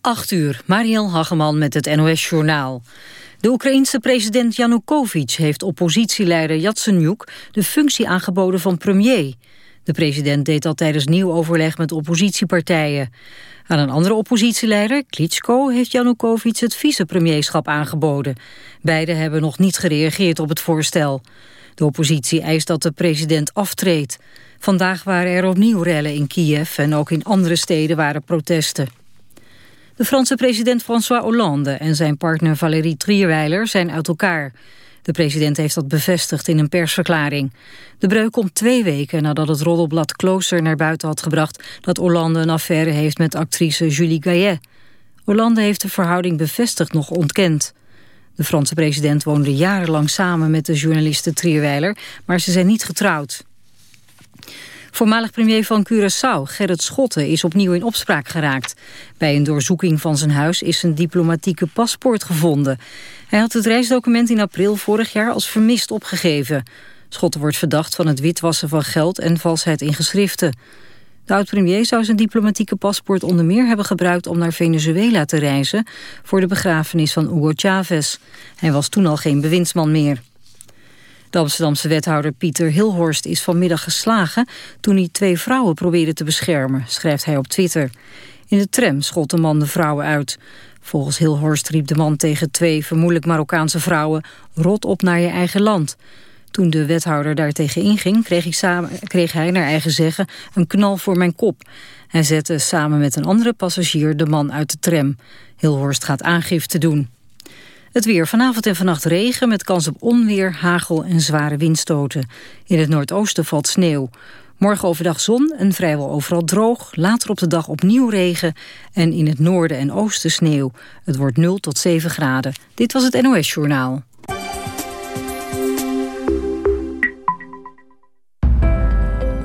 8 uur, Mariel Hageman met het NOS-journaal. De Oekraïense president Yanukovych heeft oppositieleider Yatsenyuk de functie aangeboden van premier. De president deed dat tijdens nieuw overleg met oppositiepartijen. Aan een andere oppositieleider, Klitschko, heeft Yanukovych het vicepremierschap aangeboden. Beiden hebben nog niet gereageerd op het voorstel. De oppositie eist dat de president aftreedt. Vandaag waren er opnieuw rellen in Kiev en ook in andere steden waren protesten. De Franse president François Hollande en zijn partner Valérie Trierweiler zijn uit elkaar. De president heeft dat bevestigd in een persverklaring. De breuk komt twee weken nadat het roddelblad Closer naar buiten had gebracht... dat Hollande een affaire heeft met actrice Julie Gayet. Hollande heeft de verhouding bevestigd nog ontkend. De Franse president woonde jarenlang samen met de journaliste Trierweiler... maar ze zijn niet getrouwd. Voormalig premier van Curaçao, Gerrit Schotten, is opnieuw in opspraak geraakt. Bij een doorzoeking van zijn huis is zijn diplomatieke paspoort gevonden. Hij had het reisdocument in april vorig jaar als vermist opgegeven. Schotten wordt verdacht van het witwassen van geld en valsheid in geschriften. De oud-premier zou zijn diplomatieke paspoort onder meer hebben gebruikt om naar Venezuela te reizen voor de begrafenis van Hugo Chavez. Hij was toen al geen bewindsman meer. De Amsterdamse wethouder Pieter Hilhorst is vanmiddag geslagen... toen hij twee vrouwen probeerde te beschermen, schrijft hij op Twitter. In de tram schot de man de vrouwen uit. Volgens Hilhorst riep de man tegen twee vermoedelijk Marokkaanse vrouwen... rot op naar je eigen land. Toen de wethouder daartegen inging, kreeg, samen, kreeg hij naar eigen zeggen... een knal voor mijn kop. Hij zette samen met een andere passagier de man uit de tram. Hilhorst gaat aangifte doen. Het weer vanavond en vannacht regen met kans op onweer, hagel en zware windstoten. In het noordoosten valt sneeuw. Morgen overdag zon en vrijwel overal droog. Later op de dag opnieuw regen en in het noorden en oosten sneeuw. Het wordt 0 tot 7 graden. Dit was het NOS Journaal.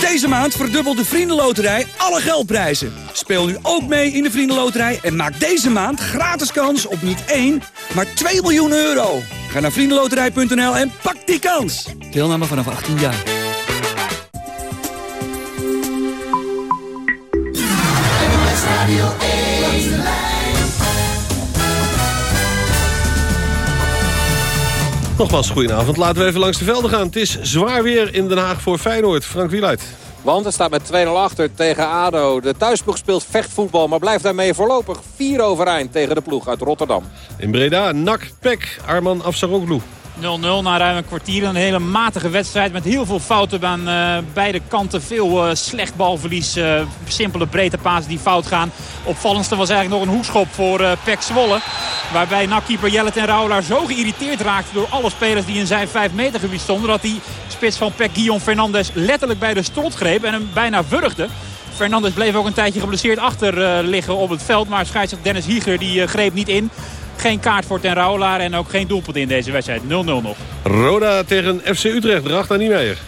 Deze maand verdubbelt de Vriendenloterij alle geldprijzen. Speel nu ook mee in de Vriendenloterij en maak deze maand gratis kans op niet 1, maar 2 miljoen euro. Ga naar vriendenloterij.nl en pak die kans. Deelname vanaf 18 jaar. Nogmaals, goedenavond. Laten we even langs de velden gaan. Het is zwaar weer in Den Haag voor Feyenoord. Frank Wieluid. Want het staat met 2-0 achter tegen ADO. De thuisploeg speelt vechtvoetbal, maar blijft daarmee voorlopig 4 overeind tegen de ploeg uit Rotterdam. In Breda, NAC, PEC, Arman Afsaroglu. 0-0 na ruim een kwartier. Een hele matige wedstrijd met heel veel fouten aan uh, beide kanten. Veel uh, slecht balverlies, uh, simpele breedte pasen die fout gaan. Opvallendste was eigenlijk nog een hoekschop voor uh, Pek Zwolle. Waarbij nakkeeper Jellet en Rauwelaar zo geïrriteerd raakten door alle spelers die in zijn 5 meter gebied stonden. Dat die spits van Pek Guillaume Fernandes letterlijk bij de strot greep en hem bijna wurgde. Fernandes bleef ook een tijdje geblesseerd achter liggen op het veld. Maar scheidsrechter Dennis Hieger die greep niet in. Geen kaart voor Ten Rauwelaar en ook geen doelpunt in deze wedstrijd. 0-0 nog. Roda tegen FC Utrecht. Rachta Niemeyer.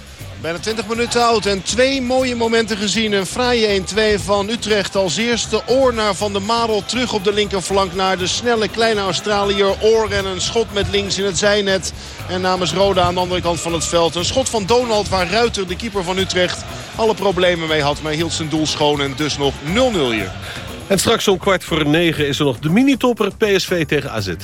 Bijna 20 minuten oud en twee mooie momenten gezien. Een fraaie 1-2 van Utrecht als eerste. Oor naar Van der Marel terug op de linkerflank naar de snelle kleine Australiër. Oor en een schot met links in het zijnet. En namens Roda aan de andere kant van het veld. Een schot van Donald waar Ruiter, de keeper van Utrecht, alle problemen mee had. Maar hield zijn doel schoon en dus nog 0-0 hier. En straks om kwart voor negen is er nog de mini-topper PSV tegen AZ.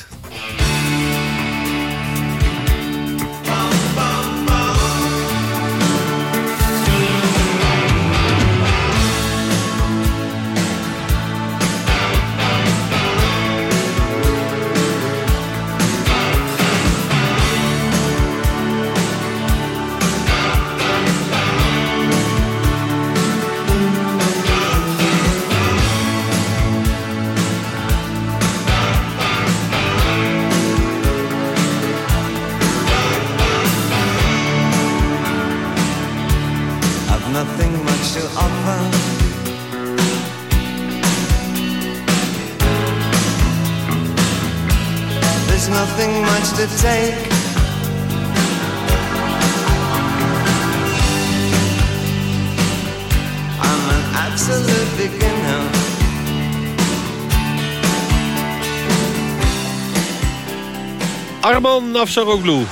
Arman Nafsaroglu.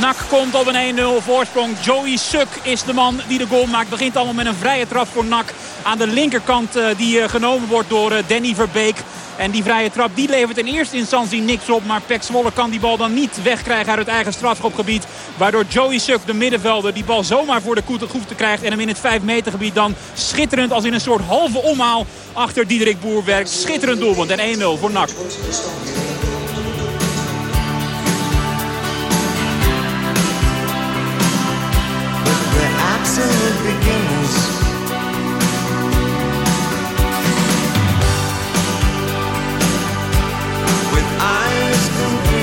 Nak komt op een 1-0 voorsprong. Joey Suk is de man die de goal maakt. Begint allemaal met een vrije trap voor Nak. Aan de linkerkant uh, die uh, genomen wordt door uh, Danny Verbeek. En die vrije trap die levert in eerste instantie niks op. Maar Pek Zwolle kan die bal dan niet wegkrijgen uit het eigen strafschopgebied. Waardoor Joey Suk, de middenvelder, die bal zomaar voor de te krijgt. En hem in het 5 meter gebied dan schitterend als in een soort halve omhaal achter Diederik Boer werkt. Schitterend doelpunt en 1-0 voor NAC. Absolute beginners. With eyes completely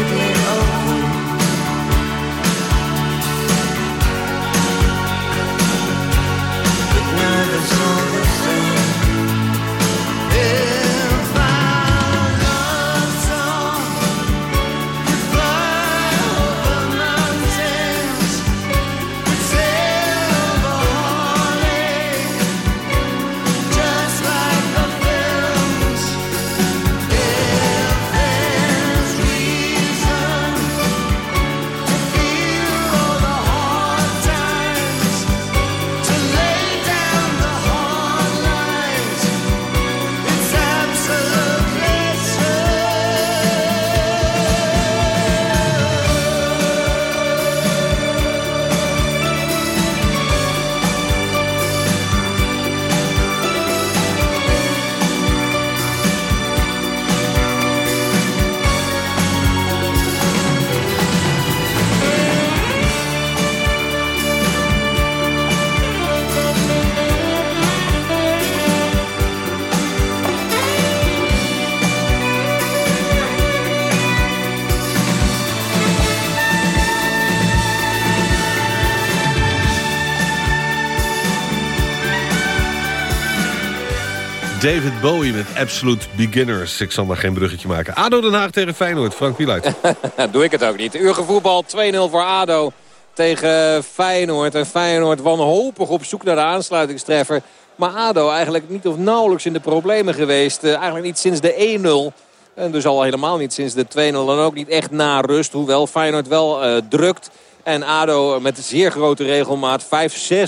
David Bowie met Absolute Beginners. Ik zal maar geen bruggetje maken. ADO Den Haag tegen Feyenoord. Frank Wieluid. Doe ik het ook niet. Uur voetbal 2-0 voor ADO tegen Feyenoord. En Feyenoord wanhopig op zoek naar de aansluitingstreffer. Maar ADO eigenlijk niet of nauwelijks in de problemen geweest. Uh, eigenlijk niet sinds de 1-0. En dus al helemaal niet sinds de 2-0. En ook niet echt na rust. Hoewel Feyenoord wel uh, drukt. En ADO met zeer grote regelmaat 5-6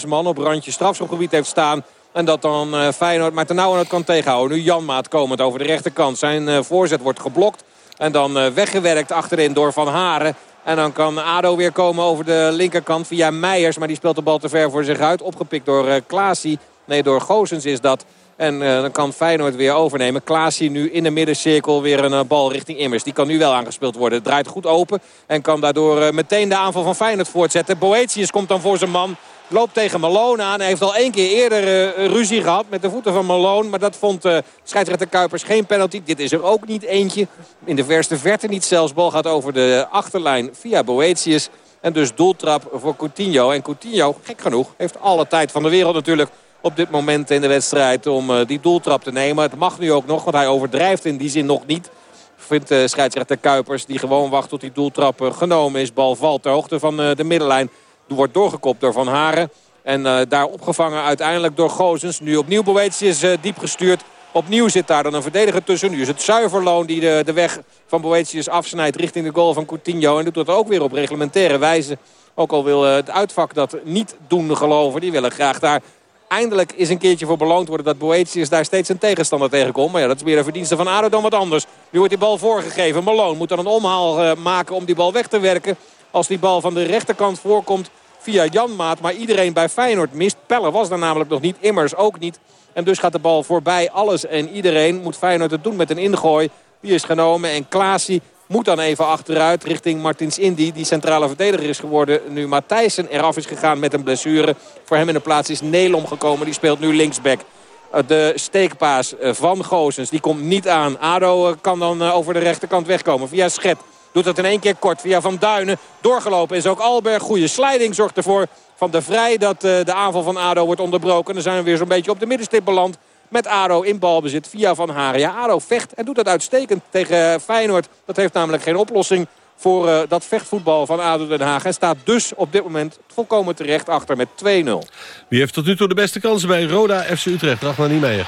man op randje strafschopgebied heeft staan. En dat dan uh, Feyenoord maar het kan tegenhouden. Nu Janmaat komend over de rechterkant. Zijn uh, voorzet wordt geblokt. En dan uh, weggewerkt achterin door Van Haren. En dan kan ADO weer komen over de linkerkant via Meijers. Maar die speelt de bal te ver voor zich uit. Opgepikt door uh, Klaasie. Nee, door Goosens is dat. En dan kan Feyenoord weer overnemen. Klaasie nu in de middencirkel weer een bal richting Immers. Die kan nu wel aangespeeld worden. Draait goed open. En kan daardoor meteen de aanval van Feyenoord voortzetten. Boetius komt dan voor zijn man. Loopt tegen Malone aan. Hij heeft al één keer eerder uh, ruzie gehad met de voeten van Malone. Maar dat vond uh, scheidsrechter Kuipers geen penalty. Dit is er ook niet eentje. In de verste verte niet zelfs. Bal gaat over de achterlijn via Boetius. En dus doeltrap voor Coutinho. En Coutinho, gek genoeg, heeft alle tijd van de wereld natuurlijk op dit moment in de wedstrijd om uh, die doeltrap te nemen. Het mag nu ook nog, want hij overdrijft in die zin nog niet. Vindt uh, scheidsrechter Kuipers die gewoon wacht tot die doeltrap genomen is. Bal valt ter hoogte van de middenlijn. Wordt doorgekopt door Van Haren. En daar opgevangen uiteindelijk door Gozens. Nu opnieuw Boetius diep gestuurd. Opnieuw zit daar dan een verdediger tussen. Nu is het Zuiverloon die de, de weg van Boetius afsnijdt richting de goal van Coutinho. En doet dat ook weer op reglementaire wijze. Ook al wil het uitvak dat niet doen geloven. Die willen graag daar eindelijk is een keertje voor beloond worden dat Boetius daar steeds een tegenstander tegenkomt. Maar ja, dat is meer een verdienste van ADO dan wat anders. Nu wordt die bal voorgegeven. Malone moet dan een omhaal maken om die bal weg te werken. Als die bal van de rechterkant voorkomt via Janmaat. Maar iedereen bij Feyenoord mist. Pelle was daar namelijk nog niet. Immers ook niet. En dus gaat de bal voorbij alles en iedereen. Moet Feyenoord het doen met een ingooi. Die is genomen en Klaasie moet dan even achteruit richting Martins Indy. Die centrale verdediger is geworden. Nu Matthijssen eraf is gegaan met een blessure. Voor hem in de plaats is Nelom gekomen. Die speelt nu linksback. De steekpaas van Goosens. Die komt niet aan. Ado kan dan over de rechterkant wegkomen. Via Schet. Doet het in één keer kort. Via Van Duinen. Doorgelopen is ook Alberg. Goede sliding zorgt ervoor van de Vrij dat de aanval van ADO wordt onderbroken. Dan zijn we weer zo'n beetje op de middenstip beland. Met ADO in balbezit via Van Haren. Ja, ADO vecht en doet dat uitstekend tegen Feyenoord. Dat heeft namelijk geen oplossing voor eh, dat vechtvoetbal van ADO Den Haag. En staat dus op dit moment volkomen terecht achter met 2-0. Wie heeft tot nu toe de beste kansen bij Roda FC Utrecht? Ragnar Niemeyer.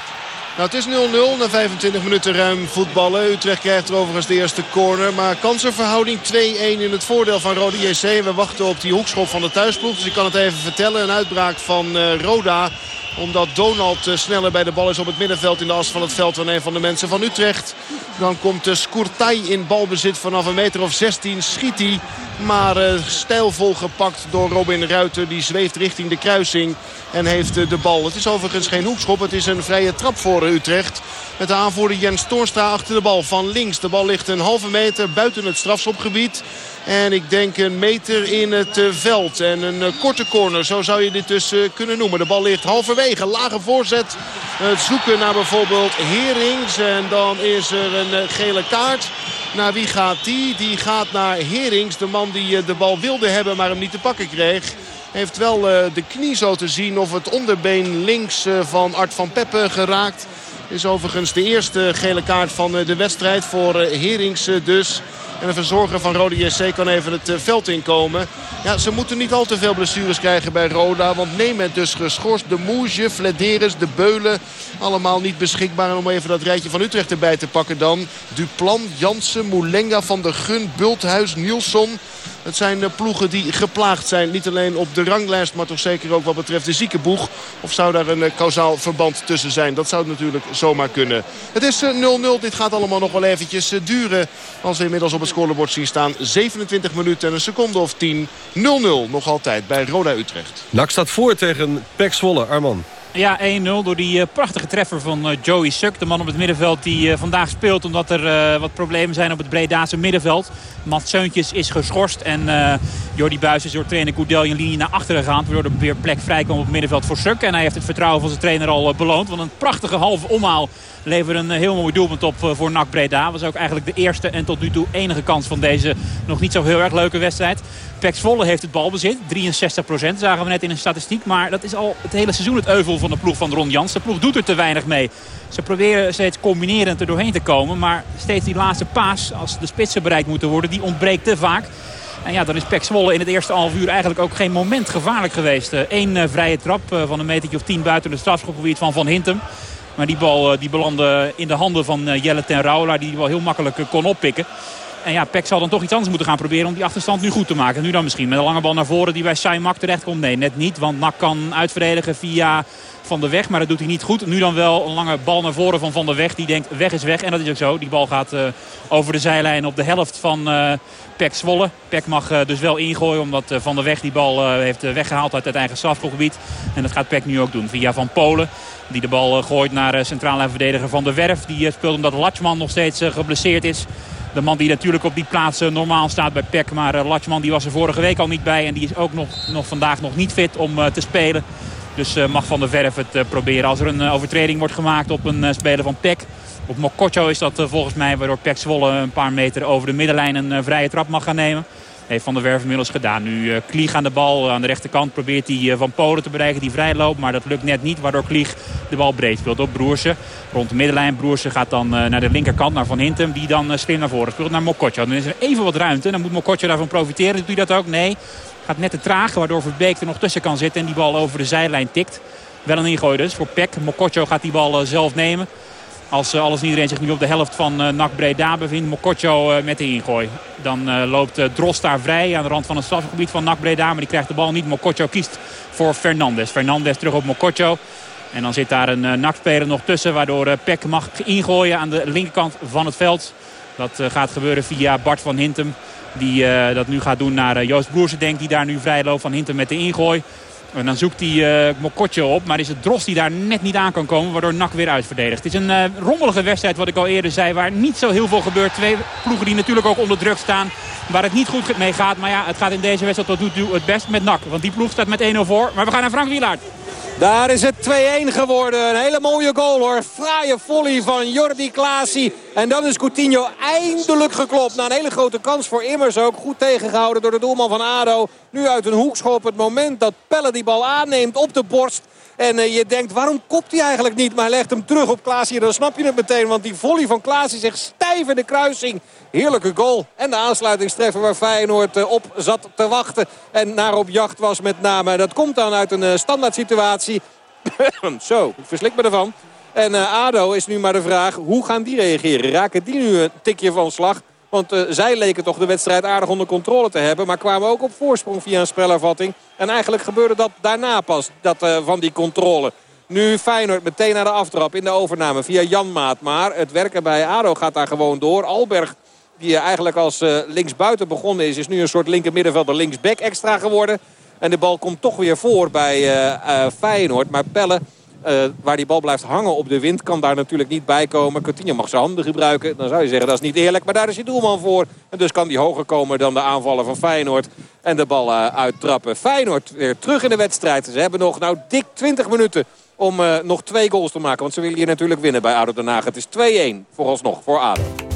Nou, het is 0-0 na 25 minuten ruim voetballen. Utrecht krijgt er overigens de eerste corner. Maar kansenverhouding 2-1 in het voordeel van Roda JC. We wachten op die hoekschop van de thuisploeg. Dus ik kan het even vertellen. Een uitbraak van uh, Roda omdat Donald uh, sneller bij de bal is op het middenveld in de as van het veld van een van de mensen van Utrecht. Dan komt uh, Skurtai in balbezit vanaf een meter of 16. Schiet hij. Maar stijlvol gepakt door Robin Ruiter. Die zweeft richting de kruising en heeft de bal. Het is overigens geen hoekschop. Het is een vrije trap voor Utrecht. Met de aanvoerder Jens Toornstra achter de bal van links. De bal ligt een halve meter buiten het strafschopgebied. En ik denk een meter in het veld. En een korte corner, zo zou je dit dus kunnen noemen. De bal ligt halverwege. Lage voorzet. Het zoeken naar bijvoorbeeld Herings. En dan is er een gele kaart. Naar wie gaat die? Die gaat naar Herings. De man die de bal wilde hebben, maar hem niet te pakken kreeg. Heeft wel de knie zo te zien of het onderbeen links van Art van Peppe geraakt. Is overigens de eerste gele kaart van de wedstrijd voor Herings dus. En de verzorger van Roda JC kan even het veld inkomen. Ja, ze moeten niet al te veel blessures krijgen bij Roda. Want Nemet dus geschorst. De Moesje, Flederis, De Beulen. Allemaal niet beschikbaar. Om even dat rijtje van Utrecht erbij te pakken dan. Duplan, Jansen, Moulenga, Van der Gun, Bulthuis, Nielsen. Het zijn ploegen die geplaagd zijn. Niet alleen op de ranglijst, maar toch zeker ook wat betreft de ziekenboeg. Of zou daar een kausaal verband tussen zijn? Dat zou natuurlijk zomaar kunnen. Het is 0-0. Dit gaat allemaal nog wel eventjes duren. Als we inmiddels op het scorebord zien staan. 27 minuten en een seconde of 10. 0-0 nog altijd bij Roda Utrecht. NAC staat voor tegen Pek Zwolle. Arman. Ja, 1-0 door die uh, prachtige treffer van uh, Joey Suk. De man op het middenveld die uh, vandaag speelt omdat er wat problemen zijn op het Bredaanse middenveld. Mats Seuntjes is geschorst en Jordi Buis is door trainer Goedel een linie naar achteren gegaan. Waardoor er weer plek vrijkomt op het middenveld voor Suk. En hij heeft het vertrouwen van zijn trainer al beloond. Want een prachtige halve omhaal levert een heel mooi doelpunt op voor NAC Breda. Was ook eigenlijk de eerste en tot nu toe enige kans van deze nog niet zo heel erg leuke wedstrijd. Pek Zwolle heeft het balbezit. 63% zagen we net in een statistiek. Maar dat is al het hele seizoen het euvel van de ploeg van Ron Jans. De ploeg doet er te weinig mee. Ze proberen steeds combinerend er doorheen te komen. Maar steeds die laatste paas, als de spitsen bereikt moeten worden, die ontbreekt te vaak. En ja, dan is Pek Zwolle in het eerste half uur eigenlijk ook geen moment gevaarlijk geweest. Eén uh, vrije trap van een metertje of tien buiten het strafschopgebied van Van Hintem. Maar die bal uh, die belandde in de handen van Jelle ten Rauwelaar die wel heel makkelijk kon oppikken. En ja, Peck zal dan toch iets anders moeten gaan proberen om die achterstand nu goed te maken. Nu dan misschien met een lange bal naar voren die bij Saimak terecht komt. Nee, net niet. Want Nak kan uitverdedigen via Van der Weg. Maar dat doet hij niet goed. Nu dan wel een lange bal naar voren van Van der Weg. Die denkt weg is weg. En dat is ook zo. Die bal gaat over de zijlijn op de helft van uh, Pek Zwolle. Pek mag dus wel ingooien omdat Van der Weg die bal heeft weggehaald uit het eigen strafgebied. En dat gaat Pek nu ook doen via Van Polen. Die de bal gooit naar centrale verdediger Van der Werf. Die speelt omdat Latschman nog steeds geblesseerd is. De man die natuurlijk op die plaats normaal staat bij PEC. Maar Latschman die was er vorige week al niet bij. En die is ook nog, nog vandaag nog niet fit om te spelen. Dus mag Van der Verf het proberen. Als er een overtreding wordt gemaakt op een speler van PEC. Op Mokotjo is dat volgens mij waardoor PEC Zwolle een paar meter over de middenlijn een vrije trap mag gaan nemen. Heeft Van der Werf inmiddels gedaan. Nu uh, Klieg aan de bal aan de rechterkant probeert hij uh, Van Polen te bereiken. Die vrij loopt, maar dat lukt net niet. Waardoor Klieg de bal breed speelt op Broersen. Rond de middenlijn. Broersen gaat dan naar de linkerkant, naar Van Hintem. Die dan slim naar voren speelt naar Mokotjo. Dan is er even wat ruimte. Dan moet Mokotjo daarvan profiteren. Doet hij dat ook? Nee. Gaat net te traag, waardoor Verbeek er nog tussen kan zitten. En die bal over de zijlijn tikt. Wel een ingooi dus voor Peck. Mokotjo gaat die bal zelf nemen. Als uh, alles en iedereen zich nu op de helft van uh, NAC Breda bevindt. Mokotjo uh, met de ingooi. Dan loopt Drost daar vrij aan de rand van het strafgebied van NAC Breda. Maar die krijgt de bal niet. Mokotjo kiest voor Fernandes. Fernandes terug op Mokotjo. En dan zit daar een NAC-speler nog tussen. Waardoor Peck mag ingooien aan de linkerkant van het veld. Dat gaat gebeuren via Bart van Hintem. Die dat nu gaat doen naar Joost Broersen. Denkt die daar nu vrij loopt van Hintem met de ingooi. En dan zoekt hij uh, Mokotjo op. Maar is het Drost die daar net niet aan kan komen. Waardoor NAC weer uitverdedigt. Het is een uh, rommelige wedstrijd wat ik al eerder zei. Waar niet zo heel veel gebeurt. Twee ploegen die natuurlijk ook onder druk staan. Waar het niet goed mee gaat. Maar ja, het gaat in deze wedstrijd tot toe het best met NAC. Want die ploeg staat met 1-0 voor. Maar we gaan naar Frank Wielaert. Daar is het 2-1 geworden. Een hele mooie goal hoor. Fraaie volley van Jordi Klaasie. En dan is Coutinho eindelijk geklopt. Na een hele grote kans voor Immers ook. Goed tegengehouden door de doelman van ADO. Nu uit een hoekschop. Het moment dat Pelle die bal aanneemt op de borst. En uh, je denkt, waarom kopt hij eigenlijk niet? Maar legt hem terug op Klaas hier. Dan snap je het meteen. Want die volley van Klaas is echt stijf in de kruising. Heerlijke goal. En de aansluitingstreffer waar Feyenoord uh, op zat te wachten. En naar op jacht was met name. Dat komt dan uit een uh, standaard situatie. Zo, ik verslik me ervan. En uh, ADO is nu maar de vraag, hoe gaan die reageren? Raken die nu een tikje van slag? Want zij leken toch de wedstrijd aardig onder controle te hebben. Maar kwamen ook op voorsprong via een spelervatting. En eigenlijk gebeurde dat daarna pas, dat, van die controle. Nu Feyenoord meteen naar de aftrap in de overname via Jan Maat. Maar het werken bij ADO gaat daar gewoon door. Alberg, die eigenlijk als uh, linksbuiten begonnen is... is nu een soort linkermiddenvelder linksback extra geworden. En de bal komt toch weer voor bij Feyenoord. Maar Pelle... Waar die bal blijft hangen op de wind kan daar natuurlijk niet bij komen. Coutinho mag zijn handen gebruiken. Dan zou je zeggen dat is niet eerlijk. Maar daar is je doelman voor. En dus kan die hoger komen dan de aanvallen van Feyenoord. En de bal uittrappen. Feyenoord weer terug in de wedstrijd. Ze hebben nog nou dik 20 minuten om nog twee goals te maken. Want ze willen hier natuurlijk winnen bij ADO Den Haag. Het is 2-1 vooralsnog voor ADO.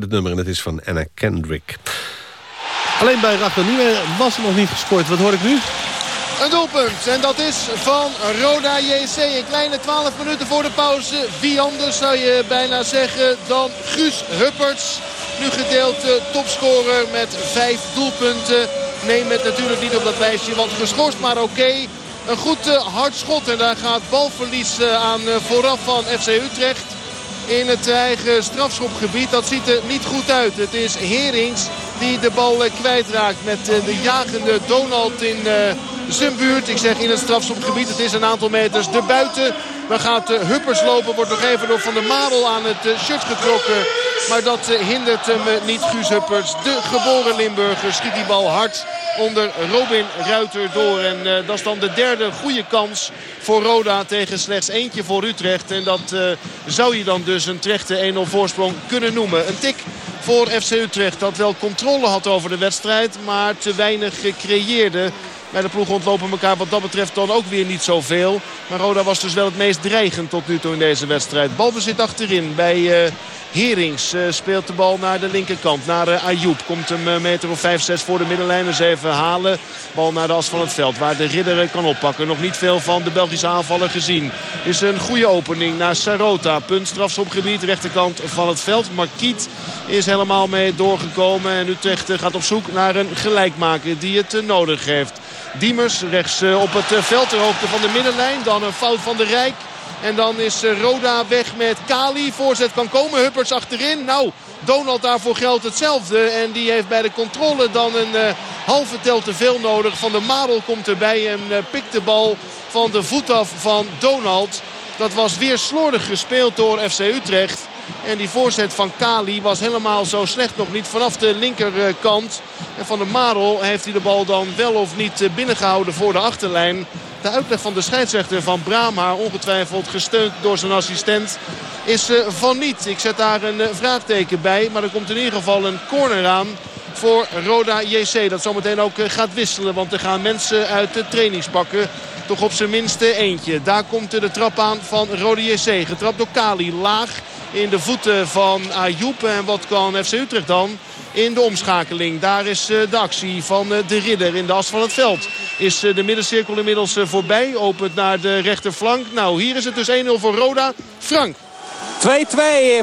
Het nummer en het is van Anna Kendrick. Alleen bij Ragnar Nieuwe was er nog niet gescoord. Wat hoor ik nu? Een doelpunt. En dat is van Roda JC. Een kleine 12 minuten voor de pauze. Wie anders zou je bijna zeggen dan Guus Hupperts. Nu gedeeld uh, topscorer met vijf doelpunten. Neem het natuurlijk niet op dat lijstje, want geschorst, maar oké. Een goed uh, hard schot en daar gaat balverlies uh, aan vooraf van FC Utrecht. In het eigen strafschopgebied. Dat ziet er niet goed uit. Het is Herings die de bal kwijtraakt met de jagende Donald in zijn buurt. Ik zeg in het strafschopgebied. Het is een aantal meters erbuiten. Dan gaat Huppers lopen. Wordt nog even door Van der Marel aan het shirt getrokken. Maar dat hindert hem niet. Guus Huppers, de geboren Limburger, schiet die bal hard onder Robin Ruiter door. En uh, dat is dan de derde goede kans voor Roda tegen slechts eentje voor Utrecht. En dat uh, zou je dan dus een terechte 1-0 voorsprong kunnen noemen. Een tik voor FC Utrecht dat wel controle had over de wedstrijd. Maar te weinig creëerde. Bij de ploeg ontlopen elkaar wat dat betreft dan ook weer niet zoveel. Maar Roda was dus wel het meest dreigend tot nu toe in deze wedstrijd. Balbezit achterin bij uh, Herings. Uh, speelt de bal naar de linkerkant. Naar uh, Ayoub. Komt hem een meter of 5, 6 voor de middenlijn. Dus even halen. Bal naar de as van het veld. Waar de ridder kan oppakken. Nog niet veel van de Belgische aanvaller gezien. Is een goede opening naar Sarota. Punt strafschopgebied. Rechterkant van het veld. Marquiet is helemaal mee doorgekomen. En Utrecht gaat op zoek naar een gelijkmaker die het nodig heeft. Diemers rechts op het veld ter hoogte van de middenlijn. Dan een fout van de Rijk. En dan is eh, Roda weg met Kali. Voorzet kan komen. Hupperts achterin. Nou, Donald daarvoor geldt hetzelfde. En die heeft bij de controle dan een halve tel te veel nodig. Van de Marel komt erbij en pikt de bal van de voet af van Donald. Dat was weer slordig gespeeld door FC Utrecht. En die voorzet van Kali was helemaal zo slecht nog niet vanaf de linkerkant. En van de Marel heeft hij de bal dan wel of niet binnengehouden voor de achterlijn. De uitleg van de scheidsrechter van Brahma, ongetwijfeld gesteund door zijn assistent, is van niet. Ik zet daar een vraagteken bij, maar er komt in ieder geval een corner aan voor Roda JC. Dat zometeen ook gaat wisselen, want er gaan mensen uit de trainingspakken. Toch op zijn minste eentje. Daar komt de trap aan van Roda JC. Getrapt door Kali. Laag in de voeten van Ayoub. En wat kan FC Utrecht dan? in de omschakeling. Daar is de actie van de ridder in de as van het veld. Is de middencirkel inmiddels voorbij. Opent naar de rechterflank. Nou, hier is het dus 1-0 voor Roda. Frank. 2-2.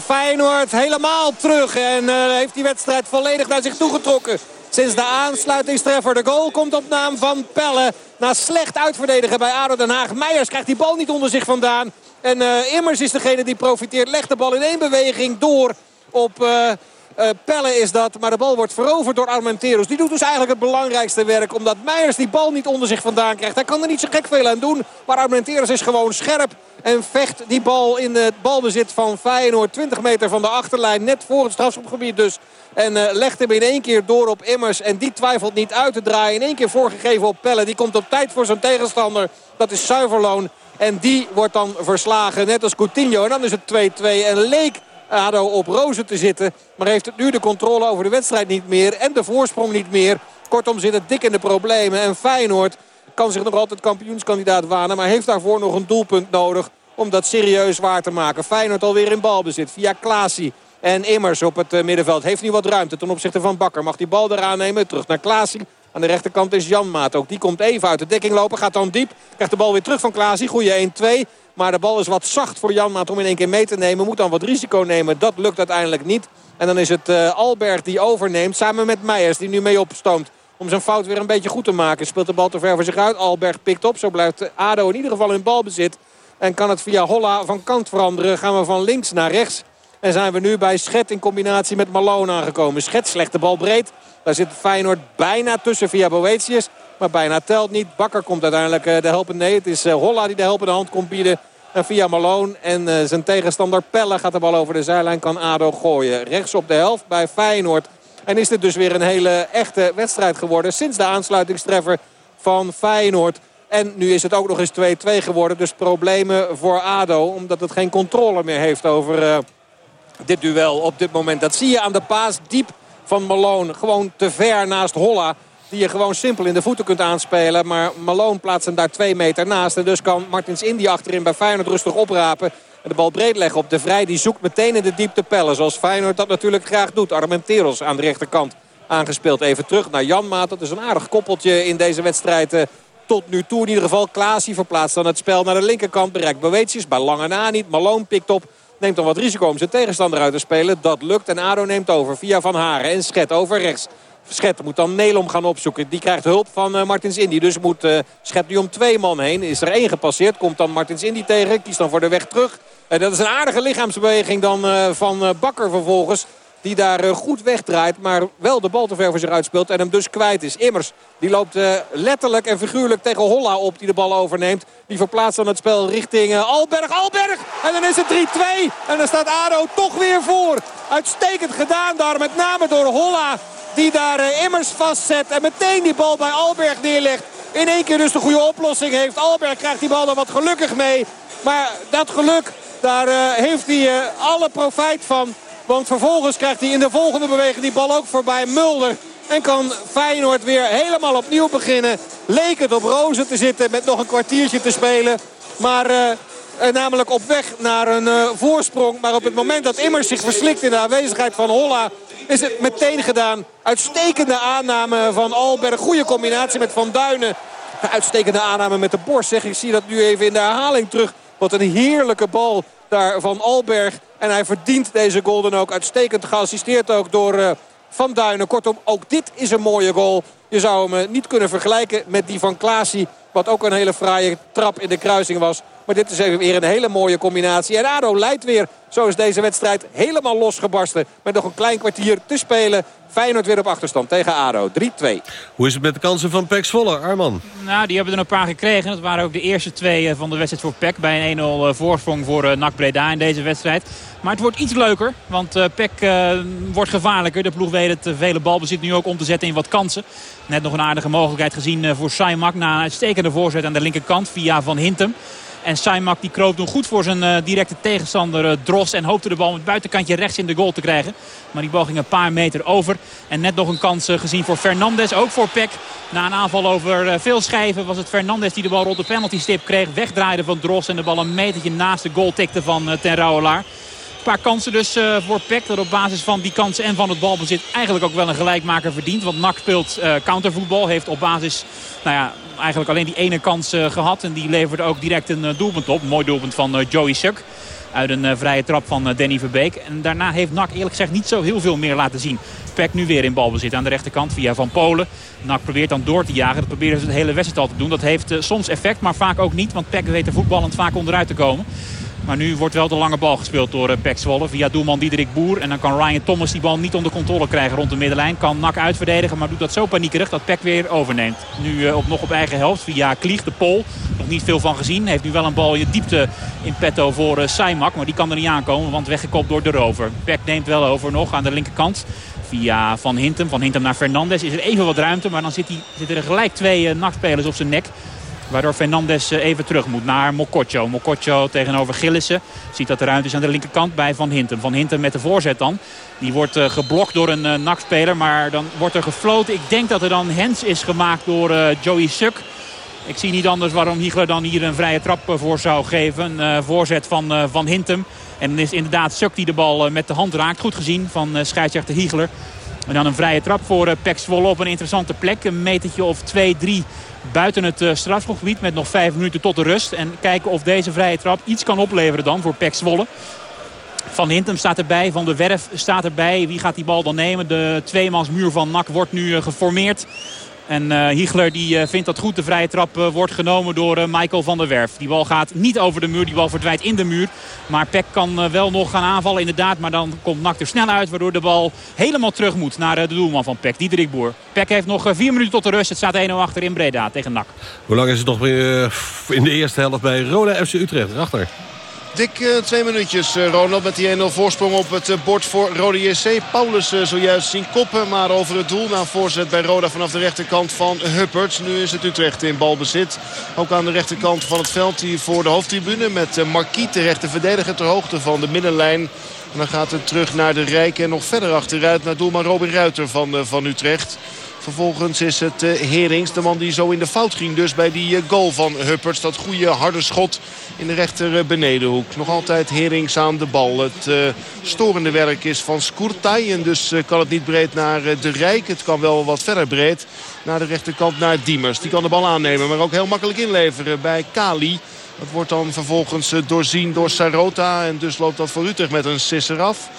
Feyenoord helemaal terug. En heeft die wedstrijd volledig naar zich toegetrokken. Sinds de aansluitingstreffer. De goal komt op naam van Pelle. Na slecht uitverdedigen bij ADO Den Haag. Meijers krijgt die bal niet onder zich vandaan. En uh, Immers is degene die profiteert. Legt de bal in één beweging door op... Uh, Pelle is dat, maar de bal wordt veroverd door Armenteros. Die doet dus eigenlijk het belangrijkste werk. Omdat Meijers die bal niet onder zich vandaan krijgt. Hij kan er niet zo gek veel aan doen. Maar Armenteros is gewoon scherp. En vecht die bal in het balbezit van Feyenoord. 20 meter van de achterlijn. Net voor het strafschopgebied dus. En legt hem in één keer door op Immers. En die twijfelt niet uit te draaien. In één keer voorgegeven op Pelle. Die komt op tijd voor zijn tegenstander. Dat is Zuiverloon. En die wordt dan verslagen. Net als Coutinho. En dan is het 2-2. En leek ADO op rozen te zitten. Maar heeft het nu de controle over de wedstrijd niet meer. En de voorsprong niet meer. Kortom zit het dik in de problemen. En Feyenoord kan zich nog altijd kampioenskandidaat wanen. Maar heeft daarvoor nog een doelpunt nodig om dat serieus waar te maken. Feyenoord alweer in balbezit via Klaasie. En Immers op het middenveld heeft nu wat ruimte ten opzichte van Bakker. Mag die bal eraan nemen. Terug naar Klaasie. Aan de rechterkant is Jan Maat ook. Die komt even uit de dekking lopen. Gaat dan diep. Krijgt de bal weer terug van Klaasie. Goeie 1-2. Maar de bal is wat zacht voor Janmaat om in één keer mee te nemen. Moet dan wat risico nemen. Dat lukt uiteindelijk niet. En dan is het uh, Alberg die overneemt. Samen met Meijers die nu mee opstoomt. Om zijn fout weer een beetje goed te maken. Speelt de bal te ver voor zich uit. Alberg pikt op. Zo blijft ADO in ieder geval in balbezit. En kan het via Holla van kant veranderen. Gaan we van links naar rechts. En zijn we nu bij Schet in combinatie met Malone aangekomen. Schet slecht de bal breed. Daar zit Feyenoord bijna tussen via Boetius. Maar bijna telt niet. Bakker komt uiteindelijk de helpende. Nee, het is Holla die de helpende hand komt bieden. En via Malone en uh, zijn tegenstander Pelle gaat de bal over de zijlijn. Kan ADO gooien. Rechts op de helft bij Feyenoord. En is dit dus weer een hele echte wedstrijd geworden. Sinds de aansluitingstreffer van Feyenoord. En nu is het ook nog eens 2-2 geworden. Dus problemen voor ADO. Omdat het geen controle meer heeft over dit duel op dit moment. Dat zie je aan de paas diep van Malone. Gewoon te ver naast Holla. Die je gewoon simpel in de voeten kunt aanspelen. Maar Malone plaatst hem daar twee meter naast. En dus kan Martins Indy achterin bij Feyenoord rustig oprapen. En de bal breed leggen op de Vrij. Die zoekt meteen in de diepte pellen. Zoals Feyenoord dat natuurlijk graag doet. Armenteros aan de rechterkant aangespeeld. Even terug naar Janmaat. Dat is een aardig koppeltje in deze wedstrijd. Uh, tot nu toe in ieder geval. Klaasie verplaatst dan het spel naar de linkerkant. Bereikt Boetius bij lange na niet. Malone pikt op. Neemt dan wat risico om zijn tegenstander uit te spelen. Dat lukt en ADO neemt over via Van Haren. En Schet over rechts. Schet moet dan Nelom gaan opzoeken. Die krijgt hulp van uh, Martins Indy. Dus moet uh, Schet nu om twee man heen. Is er één gepasseerd. Komt dan Martins Indy tegen. Kiest dan voor de weg terug. Uh, dat is een aardige lichaamsbeweging dan van Bakker vervolgens. Die daar goed wegdraait. Maar wel de bal te ver voor zich uitspeelt. En hem dus kwijt is. Immers die loopt letterlijk en figuurlijk tegen Holla op. Die de bal overneemt. Die verplaatst dan het spel richting Alberg. Alberg! En dan is het 3-2. En dan staat ADO toch weer voor. Uitstekend gedaan daar. Met name door Holla. Die daar immers vastzet. En meteen die bal bij Alberg neerlegt. In één keer dus de goede oplossing heeft. Alberg krijgt die bal er wat gelukkig mee. Maar dat geluk, daar heeft hij alle profijt van. Want vervolgens krijgt hij in de volgende beweging die bal ook voorbij Mulder. En kan Feyenoord weer helemaal opnieuw beginnen. Leek het op rozen te zitten met nog een kwartiertje te spelen. Maar namelijk op weg naar een voorsprong. Maar op het moment dat Immers zich verslikt in de aanwezigheid van Holla is het meteen gedaan. Uitstekende aanname van Alberg. Goede combinatie met Van Duinen. Uitstekende aanname met de borst. Zeg. Ik zie dat nu even in de herhaling terug. Wat een heerlijke bal daar van Alberg. En hij verdient deze goal dan ook. Uitstekend geassisteerd ook door uh, Van Duinen. Kortom, ook dit is een mooie goal. Je zou hem uh, niet kunnen vergelijken met die van Klaasie. Wat ook een hele fraaie trap in de kruising was. Maar dit is even weer een hele mooie combinatie. En ADO leidt weer. Zo is deze wedstrijd helemaal losgebarsten. Met nog een klein kwartier te spelen. Feyenoord weer op achterstand tegen ADO. 3-2. Hoe is het met de kansen van Pek Zwolle, Arman? Nou, die hebben er een paar gekregen. Dat waren ook de eerste twee eh, van de wedstrijd voor PEC. Bij een 1-0 eh, voorsprong voor eh, NAC Breda in deze wedstrijd. Maar het wordt iets leuker. Want PEC uh, wordt gevaarlijker. De ploeg weet het vele balbezit nu ook om te zetten in wat kansen. Net nog een aardige mogelijkheid gezien voor Saimak. Na een uitstekende voorzet aan de linkerkant via Van Hintem. En Saimak die kroop toen goed voor zijn uh, directe tegenstander uh, Dros. En hoopte de bal met het buitenkantje rechts in de goal te krijgen. Maar die bal ging een paar meter over. En net nog een kans uh, gezien voor Fernandes. Ook voor Peck. Na een aanval over veel schijven was het Fernandes die de bal rond de penalty stip kreeg. Wegdraaide van Dros. En de bal een metertje naast de goal tikte van Ten Rouwelaar. Een paar kansen dus voor Peck. Dat op basis van die kansen en van het balbezit eigenlijk ook wel een gelijkmaker verdient. Want NAC speelt countervoetbal. Heeft op basis nou ja, eigenlijk alleen die ene kans uh, gehad. En die leverde ook direct een doelpunt op. Mooi doelpunt van Joey Suk. Uit een vrije trap van Danny Verbeek. En daarna heeft NAC eerlijk gezegd niet zo heel veel meer laten zien. Peck nu weer in balbezit aan de rechterkant via Van Polen. NAC probeert dan door te jagen. Dat proberen ze de hele wedstrijd al te doen. Dat heeft soms effect, maar vaak ook niet. Want Peck weet er voetballend vaak onderuit te komen. Maar nu wordt wel de lange bal gespeeld door uh, Pek Zwolle. Via doelman Diederik Boer. En dan kan Ryan Thomas die bal niet onder controle krijgen rond de middenlijn. Kan Nak uitverdedigen, maar doet dat zo paniekerig dat Pek weer overneemt. Nu uh, op, nog op eigen helft via Klieg, de Pol. Nog niet veel van gezien. Heeft nu wel een bal in diepte in petto voor uh, Saimak. Maar die kan er niet aankomen, want weggekopt door de rover. Pek neemt wel over nog aan de linkerkant. Via Van Hintem. Van Hintem naar Fernandes. Is er even wat ruimte, maar dan zit hij, zitten er gelijk twee nachtspelers op zijn nek. Waardoor Fernandes even terug moet naar Mokotjo. Mokotjo tegenover Gillissen. Ziet dat de ruimte is aan de linkerkant bij Van Hintem. Van Hintem met de voorzet dan. Die wordt uh, geblokt door een uh, NAC-speler. Maar dan wordt er gefloten. Ik denk dat er dan hens is gemaakt door Joey Suk. Ik zie niet anders waarom Hiegler dan hier een vrije trap voor zou geven. Een voorzet van Van Hintem. En dan is inderdaad Suk die de bal met de hand raakt. Goed gezien van scheidsrechter Hiegler. Dan een vrije trap voor uh, Pek Zwolle op een interessante plek. Een metertje of 2-3 buiten het uh, strafschopgebied met nog 5 minuten tot de rust. En kijken of deze vrije trap iets kan opleveren dan voor Pek Zwolle. Van Hintem staat erbij, Van de Werf staat erbij. Wie gaat die bal dan nemen? De tweemansmuur van NAC wordt nu uh, geformeerd. En uh, Hiegler die, uh, vindt dat goed. De vrije trap uh, wordt genomen door Michael van der Werf. Die bal gaat niet over de muur. Die bal verdwijnt in de muur. Maar Peck kan wel nog gaan aanvallen inderdaad. Maar dan komt Nak er snel uit. Waardoor de bal helemaal terug moet naar de doelman van Peck. Diederik Boer. Peck heeft nog vier minuten tot de rust. Het staat 1-0 achter in Breda tegen Nak. Hoe lang is het nog in de eerste helft bij Roda FC Utrecht? Achter. Dik uh, twee minuutjes, uh, Ronald, met die 1-0 voorsprong op het uh, bord voor Rode JC. Paulus zojuist zien koppen, maar over het doel na voorzet bij Roda vanaf de rechterkant van Hupperts. Nu is het Utrecht in balbezit. Ook aan de rechterkant van het veld hier voor de hoofdtribune met Marquis terecht de verdediger ter hoogte van de middenlijn. En dan gaat het terug naar de Rijk en nog verder achteruit naar doelman Robin Ruiter van, van Utrecht. Vervolgens is het uh, Herings, de man die zo in de fout ging. Dus bij die uh, goal van Hupperts. Dat goede harde schot in de rechter uh, benedenhoek. Nog altijd Herings aan de bal. Het storende werk is van Skurtai. En dus kan het niet breed naar de Rijk. Het kan wel wat verder breed naar de rechterkant naar Diemers. Die kan de bal aannemen, maar ook heel makkelijk inleveren bij Kali. Dat wordt dan vervolgens doorzien door Sarota. En dus loopt dat voor Utrecht met een sisser af.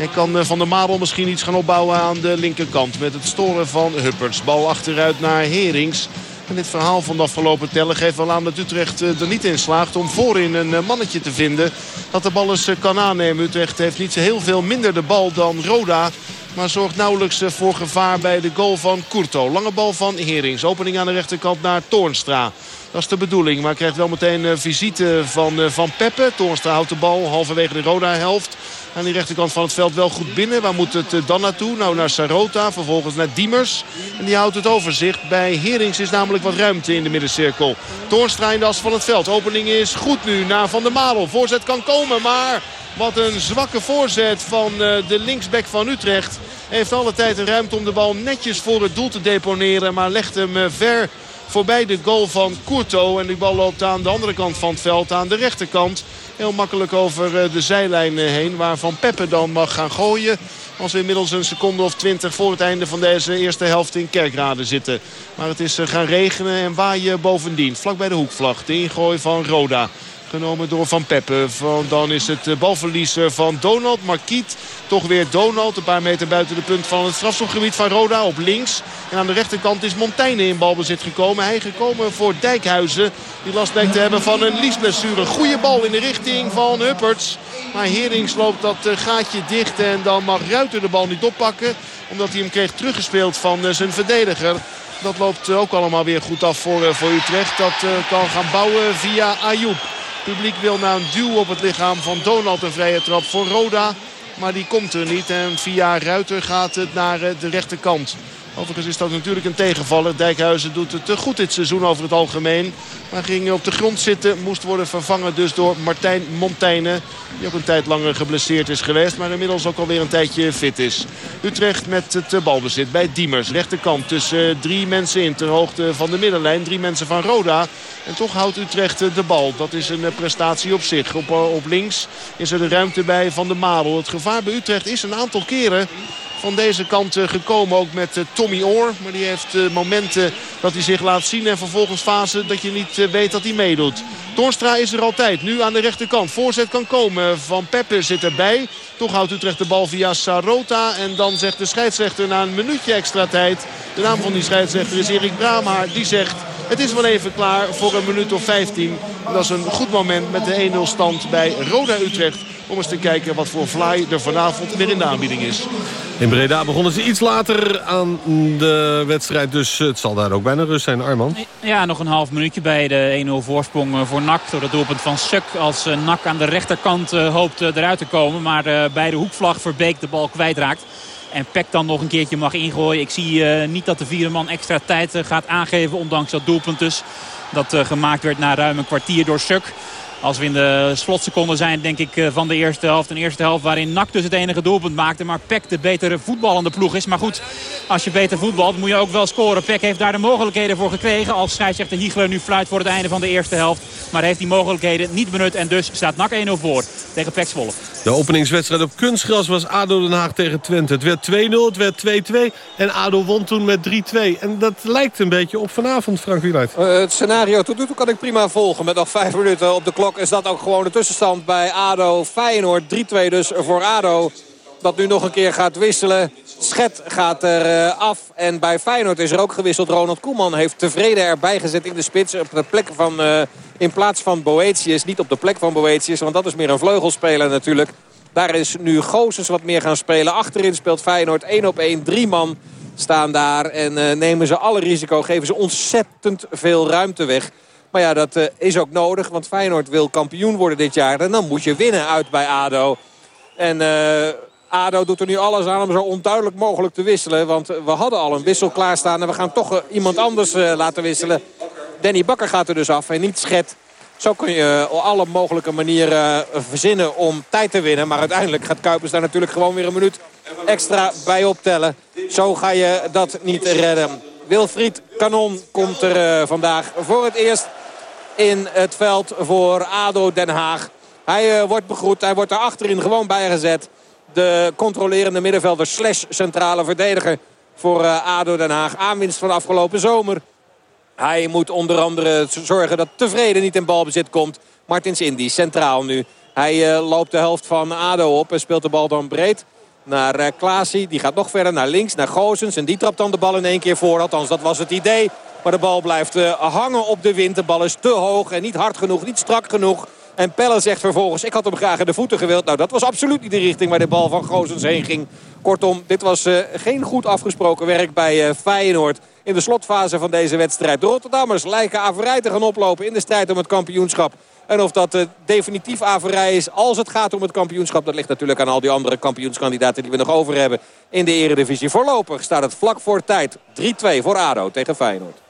En kan Van der Marel misschien iets gaan opbouwen aan de linkerkant. Met het storen van Hupperts. Bal achteruit naar Herings. En dit verhaal van de afgelopen tellen geeft wel aan dat Utrecht er niet in slaagt om voorin een mannetje te vinden. Dat de bal eens kan aannemen. Utrecht heeft niet zo heel veel minder de bal dan Roda. Maar zorgt nauwelijks voor gevaar bij de goal van Kurto. Lange bal van Herings. Opening aan de rechterkant naar Toornstra. Dat is de bedoeling. Maar krijgt wel meteen visite van, van Peppe. Toornstra houdt de bal halverwege de Roda-helft. Aan die rechterkant van het veld wel goed binnen. Waar moet het dan naartoe? Nou naar Sarota. Vervolgens naar Diemers. En die houdt het overzicht. Bij Herings is namelijk wat ruimte in de middencirkel. Toornstra de as van het veld. Opening is goed nu naar Van der Marel. Voorzet kan komen. Maar wat een zwakke voorzet van de linksback van Utrecht. Heeft alle tijd en ruimte om de bal netjes voor het doel te deponeren. Maar legt hem ver voorbij de goal van Courto. En die bal loopt aan de andere kant van het veld. Aan de rechterkant. Heel makkelijk over de zijlijn heen. Waar Van Peppe dan mag gaan gooien. Als we inmiddels een seconde of twintig voor het einde van deze eerste helft in Kerkrade zitten. Maar het is gaan regenen en waaien bovendien. Vlak bij de hoekvlag. De ingooi van Roda. Genomen door Van Peppe. Van, dan is het eh, balverliezer van Donald. Marquiet. Toch weer Donald. Een paar meter buiten de punt van het strafschopgebied van Roda. Op links. En aan de rechterkant is Montaigne in balbezit gekomen. Hij gekomen voor Dijkhuizen. Die last blijkt te hebben van een liesblessure. Goede bal in de richting van Hupperts. Maar Herings loopt dat eh, gaatje dicht. En dan mag Ruiter de bal niet oppakken. Omdat hij hem kreeg teruggespeeld van eh, zijn verdediger. Dat loopt ook allemaal weer goed af voor, voor Utrecht. Dat kan gaan bouwen via Ayoub. Publiek wil na een duw op het lichaam van Donald een vrije trap voor Roda. Maar die komt er niet. En via Ruiter gaat het naar eh, de rechterkant. Overigens is dat natuurlijk een tegenvaller. Dijkhuizen doet het goed dit seizoen over het algemeen. Maar ging op de grond zitten. Moest worden vervangen dus door Martijn Montaigne. Die ook een tijd langer geblesseerd is geweest. Maar inmiddels ook alweer een tijdje fit is. Utrecht met het eh, balbezit bij Diemers. Rechterkant tussen eh, drie mensen in ter hoogte van de middenlijn. Drie mensen van Roda. En toch houdt Utrecht eh, de bal. Dat is een prestatie op zich. Op, op links is er de ruimte bij Van de Mabel. Het gevaar bij Utrecht is een aantal keren van deze kant eh, gekomen. Ook met eh, Tommy Oor. Maar die heeft eh, momenten dat hij zich laat zien. En vervolgens fase dat je niet weet dat hij meedoet. Torstra is er altijd. Nu aan de rechterkant. Voorzet kan komen. Van Peppe zit erbij. Toch houdt Utrecht de bal via Sarota. En dan zegt de scheidsrechter na een minuutje extra tijd. De naam van die scheidsrechter is Erik Brama. Die zegt het is wel even klaar voor een minuut of 15. En dat is een goed moment met de 1-0 stand bij Roda Utrecht. Om eens te kijken wat voor fly er vanavond weer in de aanbieding is. In Breda begonnen ze iets later aan de wedstrijd. Dus het zal daar ook bijna rust zijn, Arman. Ja, nog een half minuutje bij de 1-0 voorsprong eh, voor NAC. Door het doelpunt van Suk als eh, NAC aan de rechterkant eh, hoopt eruit te komen. Maar eh, bij de hoekvlag Verbeek de bal kwijtraakt. En Peck dan nog een keertje mag ingooien. Ik zie eh, niet dat de vierde man extra tijd gaat aangeven. Ondanks dat doelpunt dus. Dat eh, gemaakt werd na ruim een kwartier door Suk. Als we in de slotseconden zijn, denk ik, eh, van de eerste helft. Een eerste helft waarin NAC dus het enige doelpunt maakte. Maar Peck de betere voetballende ploeg is. Maar goed, als je beter voetbalt moet je ook wel scoren. Peck heeft daar de mogelijkheden voor gekregen. Als scheidsrechter Hiegler nu fluit voor het einde van de eerste helft. Maar heeft die mogelijkheden niet benut. En dus staat NAC 1-0 voor tegen Peck Zwolle. De openingswedstrijd op kunstgras was ADO Den Haag tegen Twente. Het werd 2-0, het werd 2-2 en ADO won toen met 3-2. En dat lijkt een beetje op vanavond, Frank Wieluid. Eh, het scenario tot nu toe kan ik prima volgen. Met nog vijf minuten op de klok is dat ook gewoon de tussenstand bij ADO Feyenoord. 3-2 dus voor ADO. Dat nu nog een keer gaat wisselen. Schet gaat er eh, af. En bij Feyenoord is er ook gewisseld. Ronald Koeman heeft tevreden erbij gezet in de spits. Op de plek van, eh, in plaats van Boetius. Niet op de plek van Boetius. Want dat is meer een vleugelspeler natuurlijk. Daar is nu Gozes wat meer gaan spelen. Achterin speelt Feyenoord 1 op 1. Drie man staan daar. En eh, nemen ze alle risico. Geven ze ontzettend veel ruimte weg. Maar ja, dat is ook nodig. Want Feyenoord wil kampioen worden dit jaar. En dan moet je winnen uit bij ADO. En ADO doet er nu alles aan om zo onduidelijk mogelijk te wisselen. Want we hadden al een wissel klaarstaan. En we gaan toch eh, iemand anders eh, laten wisselen. Danny Bakker gaat er dus af en niet Schet. Zo kun je op alle mogelijke manieren eh, verzinnen om tijd te winnen. Maar uiteindelijk gaat Kuipers daar natuurlijk gewoon weer een minuut extra bij optellen. Zo ga je dat niet redden. Wilfried Kanon komt er eh, vandaag voor het eerst in het veld voor ADO Den Haag. Hij eh, wordt begroet, hij wordt er achterin gewoon bijgezet. De controlerende middenvelder slash centrale verdediger voor eh, ADO Den Haag. Aanwinst van afgelopen zomer. Hij moet onder andere zorgen dat tevreden niet in balbezit komt. Martins Indy, centraal nu. Hij eh, loopt de helft van ADO op en speelt de bal dan breed naar uh. Die gaat nog verder naar links, naar Gozens. En die trapt dan de bal in één keer voor. Althans, dat was het idee. Maar de bal blijft hangen op de wind. De bal is te hoog en niet hard genoeg, niet strak genoeg. En Pelle zegt vervolgens, ik had hem graag in de voeten gewild. Nou, dat was absoluut niet de richting waar de bal van Gozens heen ging. Kortom, dit was eh, geen goed afgesproken werk bij eh, Feyenoord. In de slotfase van deze wedstrijd. De Rotterdammers lijken averij te gaan oplopen in de strijd om het kampioenschap. En of dat eh, definitief averij is als het gaat om het kampioenschap... dat ligt natuurlijk aan al die andere kampioenskandidaten die we nog over hebben... in de eredivisie. Voorlopig staat het vlak voor tijd. 3-2 voor ADO tegen Feyenoord.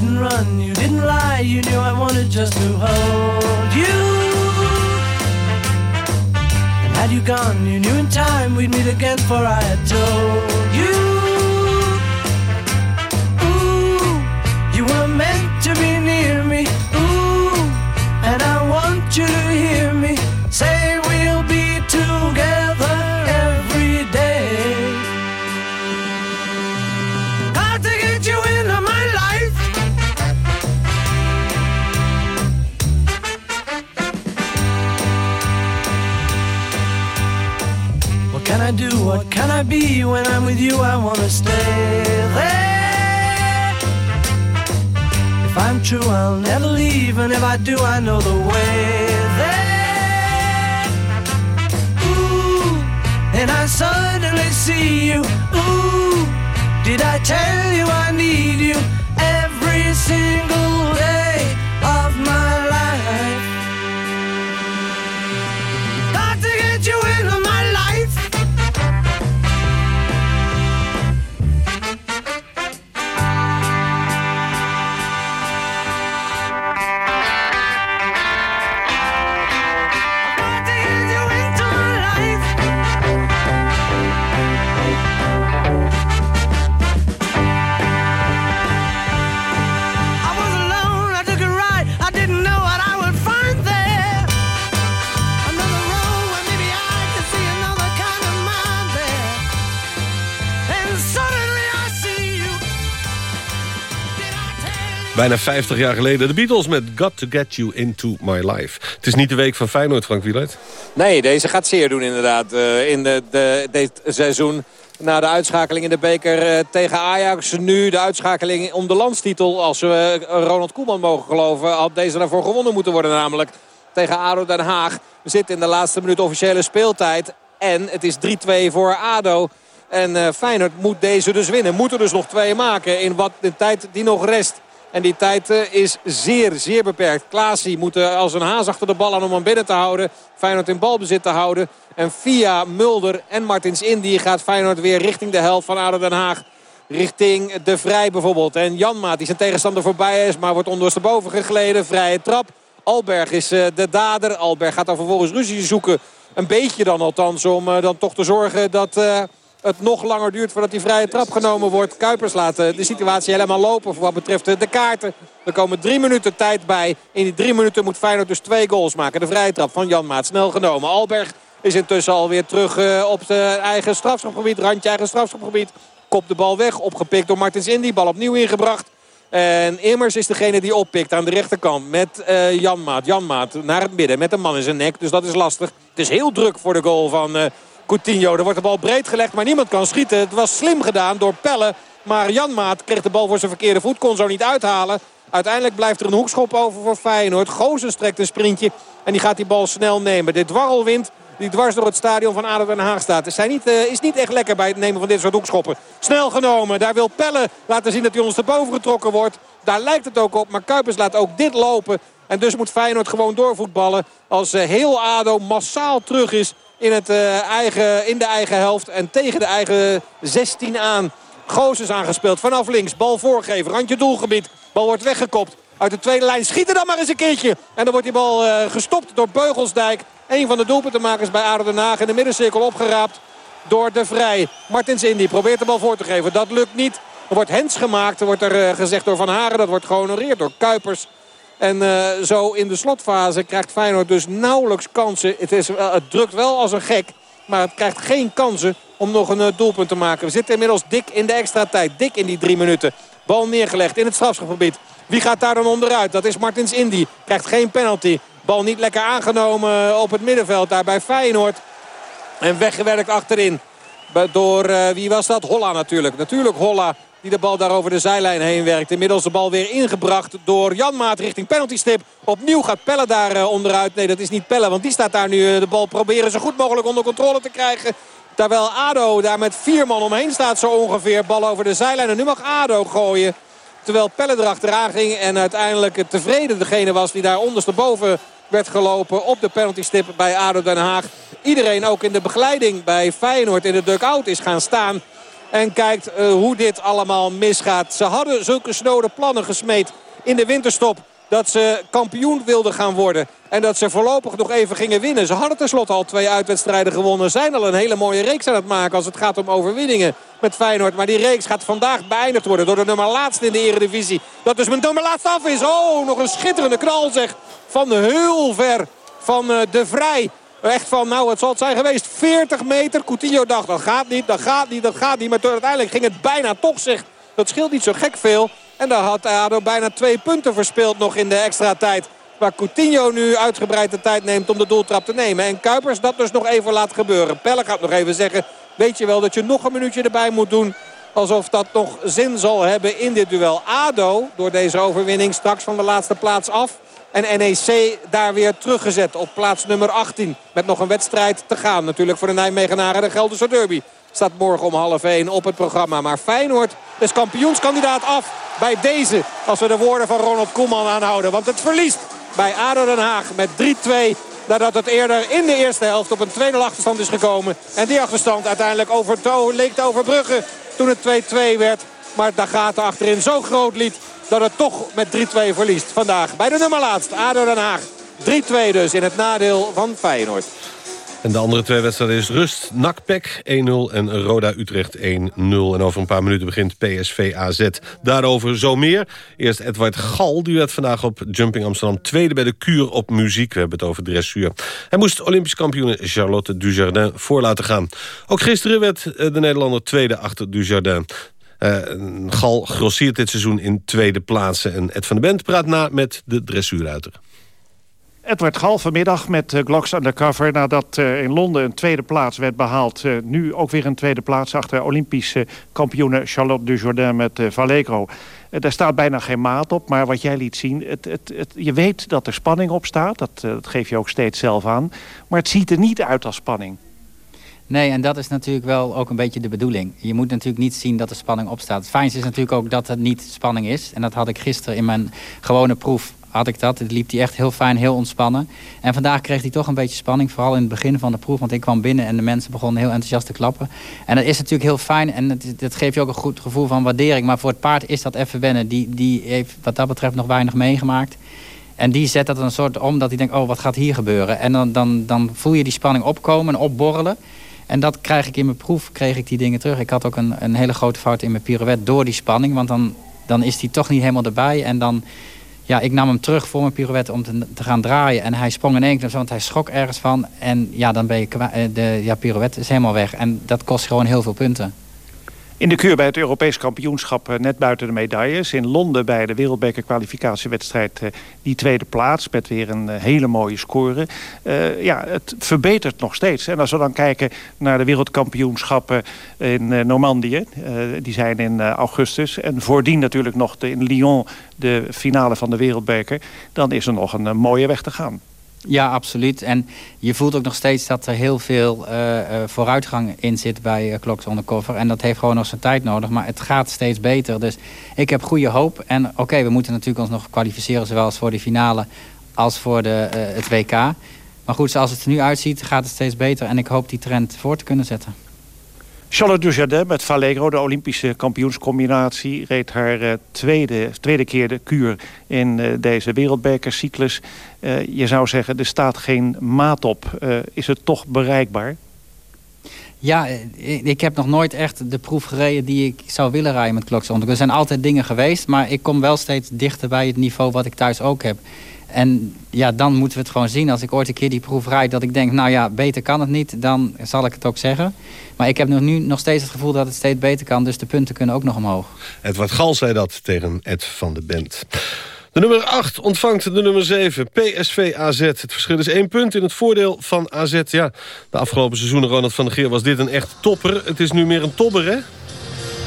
gun, you didn't lie, you knew I wanted just to hold you. And had you gone, you knew in time we'd meet again, for I had told you. Ooh, you were meant to be near me. Ooh, and I want you to I do? What can I be? When I'm with you, I wanna stay there. If I'm true, I'll never leave, and if I do, I know the way Bijna 50 jaar geleden de Beatles met Got to Get You Into My Life. Het is niet de week van Feyenoord, Frank Wieluid. Nee, deze gaat zeer doen inderdaad eh, in de, de, dit seizoen. Na de uitschakeling in de beker eh, tegen Ajax. Nu de uitschakeling om de landstitel. Als we eh, Ronald Koeman mogen geloven. Had deze daarvoor gewonnen moeten worden namelijk. Tegen ADO Den Haag. We zitten in de laatste minuut officiële speeltijd. En het is 3-2 voor ADO. En Feyenoord moet deze dus winnen. Moet er dus nog twee maken in wat de tijd die nog rest. En die tijd eh, is zeer, zeer beperkt. Klaasie moet eh, als een haas achter de bal aan om hem binnen te houden. Feyenoord in balbezit te houden. En via Mulder en Martins Indy gaat Feyenoord weer richting de helft van ADO Den Haag. Richting de Vrij bijvoorbeeld. En Janmaat die zijn tegenstander voorbij is. Maar wordt ondersteboven gegleden. Vrije trap. Alberg is eh, de dader. Alberg gaat dan vervolgens ruzie zoeken. Een beetje dan althans. Om dan toch te zorgen dat... het nog langer duurt voordat die vrije trap genomen wordt. Kuipers laat eh, de situatie helemaal lopen voor wat betreft eh, de kaarten. Er komen drie minuten tijd bij. In die drie minuten moet Feyenoord dus twee goals maken. De vrije trap van Jan Maat snel genomen. Alberg is intussen alweer terug eh, op zijn eigen strafschopgebied. Randje eigen strafschopgebied. Kopt de bal weg. Opgepikt door Martins Indy. Bal opnieuw ingebracht. En Immers is degene die oppikt aan de rechterkant met uh, Janmaat. Janmaat naar het midden met een man in zijn nek. Dus dat is lastig. Het is heel druk voor de goal van Coutinho. Er wordt de bal breed gelegd, maar niemand kan schieten. Het was slim gedaan door Pelle. Maar Janmaat kreeg de bal voor zijn verkeerde voet. Kon zo niet uithalen. Uiteindelijk blijft er een hoekschop over voor Feyenoord. Gozens trekt een sprintje. En die gaat die bal snel nemen. Dit dwarrelwind die dwars door het stadion van ADO Den Haag staat. Is, niet, uh, is niet echt lekker bij het nemen van dit soort hoekschoppen. Snel genomen. Daar wil Pelle laten zien dat hij ons erboven getrokken wordt. Daar lijkt het ook op. Maar Kuipers laat ook dit lopen. En dus moet Feyenoord gewoon doorvoetballen. Als uh, heel ADO massaal terug is in, het, uh, eigen, in de eigen helft. En tegen de eigen 16 aan. Gozes aangespeeld vanaf links. Bal voorgeven. Randje doelgebied. Bal wordt weggekopt. Uit de tweede lijn schiet er dan maar eens een keertje. En dan wordt die bal gestopt door Beugelsdijk. Een van de doelpuntenmakers bij ADO Den Haag in de middencirkel opgeraapt door De Vrij. Martins Indy probeert de bal voor te geven. Dat lukt niet. Er wordt hens gemaakt, wordt er gezegd door Van Haren. Dat wordt gehonoreerd door Kuipers. En uh, zo in de slotfase krijgt Feyenoord dus nauwelijks kansen. Het, is, uh, het drukt wel als een gek. Maar het krijgt geen kansen om nog een uh, doelpunt te maken. We zitten inmiddels dik in de extra tijd. Dik in die drie minuten. Bal neergelegd in het strafschopgebied. Wie gaat daar dan onderuit? Dat is Martins Indy. Krijgt geen penalty. Bal niet lekker aangenomen op het middenveld daar bij Feyenoord. En weggewerkt achterin. Door, wie was dat? Holla natuurlijk. Natuurlijk Holla die de bal daar over de zijlijn heen werkt. Inmiddels de bal weer ingebracht door Janmaat richting penaltystip. Opnieuw gaat Pelle daar uh, onderuit. Nee, dat is niet Pelle, want die staat daar nu uh, de bal proberen zo goed mogelijk onder controle te krijgen. Terwijl ADO daar met vier man omheen staat zo ongeveer. Bal over de zijlijn en nu mag ADO gooien. Terwijl Pelle erachteraan ging en uiteindelijk tevreden degene was die daar ondersteboven werd gelopen op de penaltystip bij ADO Den Haag. Iedereen ook in de begeleiding bij Feyenoord in de dugout is gaan staan. En kijkt uh, hoe dit allemaal misgaat. Ze hadden zulke snode plannen gesmeed in de winterstop dat ze kampioen wilden gaan worden. En dat ze voorlopig nog even gingen winnen. Ze hadden tenslotte al twee uitwedstrijden gewonnen. Zijn al een hele mooie reeks aan het maken als het gaat om overwinningen met Feyenoord. Maar die reeks gaat vandaag beëindigd worden door de nummer laatste in de eredivisie. Dat dus mijn nummer laatste af is. Oh, nog een schitterende knal zeg. Van heel ver van uh, De Vrij. Echt van, nou het zal het zijn geweest, 40 meter. Coutinho dacht, dat gaat niet, dat gaat niet, dat gaat niet. Maar uiteindelijk ging het bijna toch zeg. Dat scheelt niet zo gek veel. En daar had ADO bijna twee punten verspeeld nog in de extra tijd. Waar Coutinho nu uitgebreid de tijd neemt om de doeltrap te nemen. En Kuipers dat dus nog even laat gebeuren. Pelle gaat nog even zeggen, weet je wel dat je nog een minuutje erbij moet doen. Alsof dat nog zin zal hebben in dit duel. ADO door deze overwinning straks van de laatste plaats af. En NEC daar weer teruggezet op plaats nummer 18. Met nog een wedstrijd te gaan natuurlijk voor de Nijmegenaren de Gelderse Derby. Staat morgen om half 1 op het programma. Maar Feyenoord is kampioenskandidaat af bij deze. Als we de woorden van Ronald Koeman aanhouden. Want het verliest bij ADO Den Haag met 3-2. Nadat het eerder in de eerste helft op een 2-0 achterstand is gekomen. En die achterstand uiteindelijk over, leek te overbruggen toen het 2-2 werd. Maar gaat er achterin zo groot liet dat het toch met 3-2 verliest. Vandaag bij de nummer laatst, ADO Den Haag. 3-2 dus in het nadeel van Feyenoord. En de andere twee wedstrijden is Rust, NAC 1-0 en Roda Utrecht 1-0. En over een paar minuten begint PSV AZ. Daarover zo meer. Eerst Edward Gal, die werd vandaag op Jumping Amsterdam... tweede bij de kuur op muziek. We hebben het over dressuur. Hij moest Olympisch kampioen Charlotte Dujardin voor laten gaan. Ook gisteren werd eh, de Nederlander tweede achter Dujardin. Uh, Gal grossiert dit seizoen in tweede plaatsen. En Ed van den Bent praat na met de dressuurruiter. Edward Gal vanmiddag met uh, Glocks Undercover... nadat uh, in Londen een tweede plaats werd behaald. Nu ook weer een tweede plaats achter Olympische kampioene Charlotte Dujardin met Vallegro. daar staat bijna geen maat op, maar wat jij liet zien... Het, het, je weet dat er spanning op staat, dat, dat geef je ook steeds zelf aan. Maar het ziet er niet uit als spanning. Nee, en dat is natuurlijk wel ook een beetje de bedoeling. Je moet natuurlijk niet zien dat er spanning op staat. Het fijnste is natuurlijk ook dat het niet spanning is. En dat had ik gisteren in mijn gewone proef had ik dat. Het liep hij echt heel fijn, heel ontspannen. En vandaag kreeg hij toch een beetje spanning. Vooral in het begin van de proef. Want ik kwam binnen en de mensen begonnen heel enthousiast te klappen. En dat is natuurlijk heel fijn. En dat, dat geeft je ook een goed gevoel van waardering. Maar voor het paard is dat even wennen. Die, die heeft wat dat betreft nog weinig meegemaakt. En die zet dat een soort om dat hij denkt, oh wat gaat hier gebeuren? En dan, dan, dan voel je die spanning opkomen en opborrelen. En dat krijg ik in mijn proef, kreeg ik die dingen terug. Ik had ook een, een hele grote fout in mijn pirouette door die spanning. Want dan, dan is die toch niet helemaal erbij. En dan, ja, ik nam hem terug voor mijn pirouette om te, te gaan draaien. En hij sprong in één keer, want hij schrok ergens van. En ja, dan ben je, eh, de ja, pirouette is helemaal weg. En dat kost gewoon heel veel punten. In de kuur bij het Europees kampioenschap eh, net buiten de medailles. In Londen bij de wereldbeker kwalificatiewedstrijd eh, die tweede plaats. Met weer een eh, hele mooie score. Ja, het verbetert nog steeds. En als we dan kijken naar de wereldkampioenschappen in Normandië. Die zijn in augustus. En voordien natuurlijk nog in Lyon de finale van de wereldbeker. Dan is er nog een mooie weg te gaan. Ja, absoluut. En je voelt ook nog steeds dat er heel veel uh, vooruitgang in zit bij uh, Clocks Undercover. En dat heeft gewoon nog zijn tijd nodig. Maar het gaat steeds beter. Dus ik heb goede hoop. En oké, we moeten natuurlijk ons nog kwalificeren. Zowel voor de finale als voor de, het WK. Maar goed, zoals het er nu uitziet gaat het steeds beter. En ik hoop die trend voor te kunnen zetten. Charlotte Dujardin met Vallegro, de Olympische kampioenscombinatie... reed haar uh, tweede, tweede keer de kuur in uh, deze wereldbekercyclus. Uh, je zou zeggen, er staat geen maat op. is het toch bereikbaar? Ja, ik heb nog nooit echt de proef gereden die ik zou willen rijden met kloksonder. Er zijn altijd dingen geweest, maar ik kom wel steeds dichter bij het niveau wat ik thuis ook heb. En ja, dan moeten we het gewoon zien. Als ik ooit een keer die proef rijd dat ik denk... nou ja, beter kan het niet, dan zal ik het ook zeggen. Maar ik heb nu nog steeds het gevoel dat het steeds beter kan. Dus de punten kunnen ook nog omhoog. Edward Gal zei dat tegen Ed van de Bent. De nummer 8 ontvangt de nummer 7, PSV AZ. Het verschil is één punt in het voordeel van AZ. Ja, de afgelopen seizoenen, Ronald van der Geer, was dit een echt topper. Het is nu meer een topper, hè?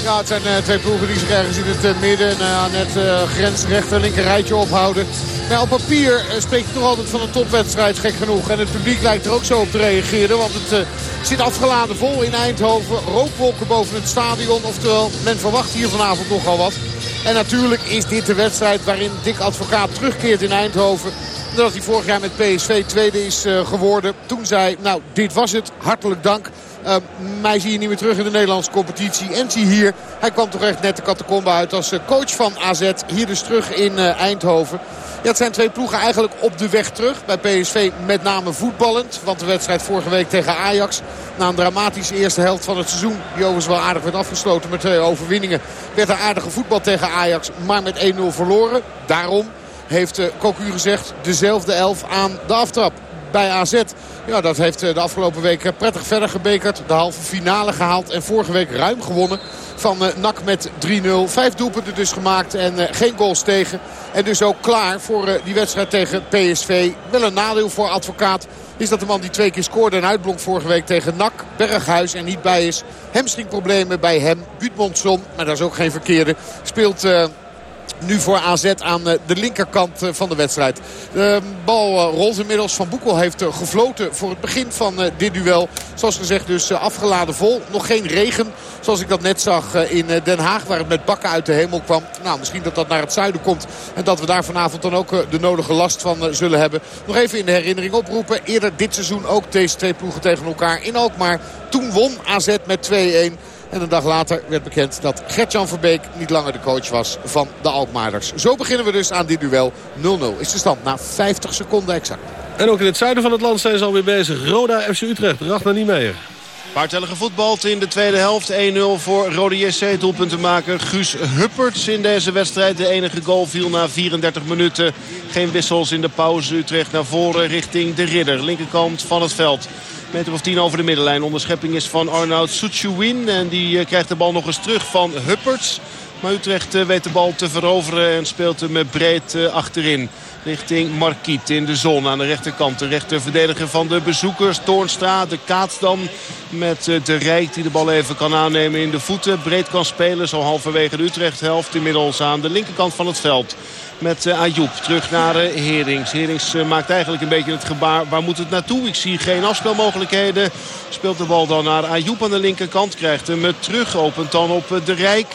Ja, het zijn uh, twee ploegen die zich ergens in het uh, midden uh, aan het grensrechte linkerrijtje ophouden. Maar op papier spreek je toch altijd van een topwedstrijd, gek genoeg. En het publiek lijkt er ook zo op te reageren. Want het zit afgeladen vol in Eindhoven. Rookwolken boven het stadion. Oftewel, men verwacht hier vanavond nogal wat. En natuurlijk is dit de wedstrijd waarin Dick Advocaat terugkeert in Eindhoven. Nadat hij vorig jaar met PSV tweede is geworden. Toen zei, nou dit was het. Hartelijk dank. Uh, mij zie je niet meer terug in de Nederlandse competitie. En zie hier, hij kwam toch echt net de catacombe uit als coach van AZ. Hier dus terug in uh, Eindhoven. Ja, het zijn twee ploegen eigenlijk op de weg terug. Bij PSV met name voetballend. Want de wedstrijd vorige week tegen Ajax. Na een dramatische eerste helft van het seizoen. Die overigens wel aardig werd afgesloten met twee overwinningen. Werd er aardige voetbal tegen Ajax. Maar met 1-0 verloren. Daarom heeft uh, Cocu gezegd dezelfde elf aan de aftrap bij AZ. Ja, dat heeft de afgelopen week prettig verder gebekerd. De halve finale gehaald en vorige week ruim gewonnen van uh, NAC met 3-0. Vijf doelpunten dus gemaakt en geen goals tegen. En dus ook klaar voor die wedstrijd tegen PSV. Wel een nadeel voor advocaat is dat de man die twee keer scoorde en uitblonk vorige week tegen NAC, Berghuis en niet bij is. Hamstringproblemen bij hem. Gudmundsson, maar dat is ook geen verkeerde, speelt nu voor AZ aan de linkerkant van de wedstrijd. De bal rolt inmiddels. Van Boekel heeft gefloten voor het begin van dit duel. Zoals gezegd dus afgeladen vol. Nog geen regen. Zoals ik dat net zag in Den Haag. Waar het met bakken uit de hemel kwam. Nou, misschien dat dat naar het zuiden komt. En dat we daar vanavond dan ook de nodige last van zullen hebben. Nog even in de herinnering oproepen. Eerder dit seizoen ook deze twee ploegen tegen elkaar in Alkmaar. Toen won AZ met 2-1. En een dag later werd bekend dat Gertjan Verbeek niet langer de coach was van de Alkmaarders. Zo beginnen we dus aan dit duel. 0-0 is de stand na 50 seconden exact. En ook in het zuiden van het land zijn ze alweer bezig. Roda FC Utrecht, Ragnar Niemeyer. Paartellige voetbalt in de tweede helft. 1-0 voor Rode JC. Doelpuntenmaker Guus Hupperts in deze wedstrijd. De enige goal viel na 34 minuten. Geen wissels in de pauze. Utrecht naar voren richting de Ridder. Linkerkant van het veld. Meter of 10 over de middenlijn. Onderschepping is van Arnoud Soetjouin. En die krijgt de bal nog eens terug van Hupperts. Maar Utrecht weet de bal te veroveren en speelt hem breed achterin richting Marquiet in de zon aan de rechterkant. De rechterverdediger van de bezoekers. Toornstra, de kaats dan met de Rijk die de bal even kan aannemen in de voeten. Breed kan spelen, zo halverwege de Utrecht-helft. Inmiddels aan de linkerkant van het veld. Met uh, Ayoub terug naar uh, Herings. Herings uh, maakt eigenlijk een beetje het gebaar. Waar moet het naartoe? Ik zie geen afspelmogelijkheden. Speelt de bal dan naar Ayoub aan de linkerkant. Krijgt hem terug. Opent dan op de Rijk.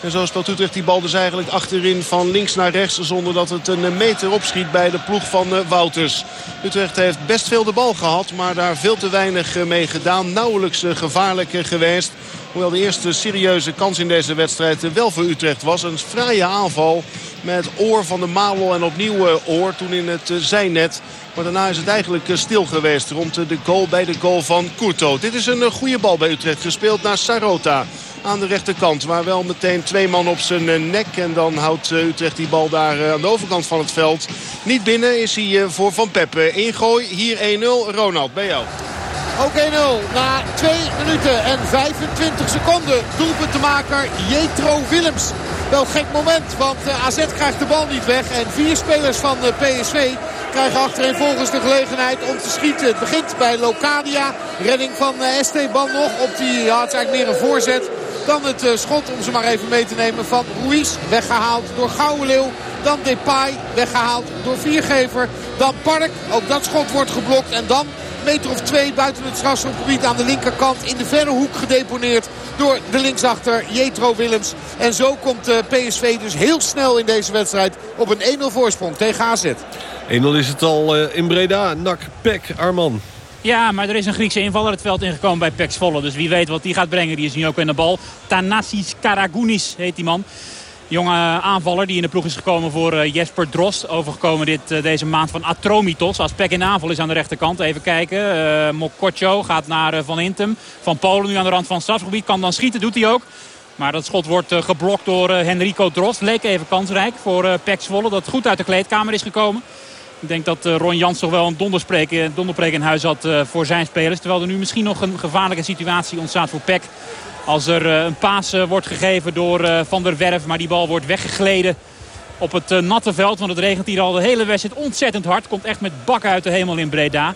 En zo speelt Utrecht die bal dus eigenlijk achterin van links naar rechts. Zonder dat het een meter opschiet bij de ploeg van Wouters. Utrecht heeft best veel de bal gehad. Maar daar veel te weinig mee gedaan. Nauwelijks gevaarlijk geweest. Hoewel de eerste serieuze kans in deze wedstrijd wel voor Utrecht was. Een fraaie aanval met oor van de Mabel en opnieuw oor toen in het zijnet. Maar daarna is het eigenlijk stil geweest rond de goal bij de goal van Courto. Dit is een goede bal bij Utrecht gespeeld naar Sarota aan de rechterkant. Maar wel meteen twee man op zijn nek. En dan houdt Utrecht die bal daar aan de overkant van het veld. Niet binnen is hij voor Van Peppe. Ingooi, hier 1-0. Ronald, bij jou. Ook 1-0 na 2 minuten en 25 seconden. Doelpuntenmaker Jetro Willems. Wel gek moment, want AZ krijgt de bal niet weg. En vier spelers van PSV krijgen achterin volgens de gelegenheid om te schieten. Het begint bij Locadia. Redding van Esteban nog. Op die ja, eigenlijk meer een voorzet. Dan het schot, om ze maar even mee te nemen, van Ruiz. Weggehaald door Gouwenleeuw. Dan Depay, weggehaald door Viergever. Dan Park, ook dat schot wordt geblokt. En dan meter of twee buiten het strafschopgebied aan de linkerkant. In de verre hoek gedeponeerd door de linksachter Jetro Willems. En zo komt PSV dus heel snel in deze wedstrijd op een 1-0 voorsprong tegen AZ. 1-0 is het al in Breda. Nak, Pek, Arman. Ja, maar er is een Griekse invaller het veld ingekomen bij Pek Zwolle. Dus wie weet wat die gaat brengen. Die is nu ook in de bal. Thanasis Karagounis heet die man. Jonge aanvaller die in de ploeg is gekomen voor Jesper Drost. Overgekomen dit, deze maand van Atromitos. Als Pek in aanval is aan de rechterkant. Even kijken. Uh, gaat naar Van Intem. Van Polen nu aan de rand van het strafgebied. Kan dan schieten, doet hij ook. Maar dat schot wordt geblokt door Henrico Drost. Leek even kansrijk voor Pek Zwolle. Dat goed uit de kleedkamer is gekomen. Ik denk dat Ron Jans toch wel een donderspreek, in huis had voor zijn spelers. Terwijl er nu misschien nog een gevaarlijke situatie ontstaat voor Pek. Als er een paas wordt gegeven door Van der Werf. Maar die bal wordt weggegleden op het natte veld. Want het regent hier al de hele wedstrijd ontzettend hard. Komt echt met bakken uit de hemel in Breda.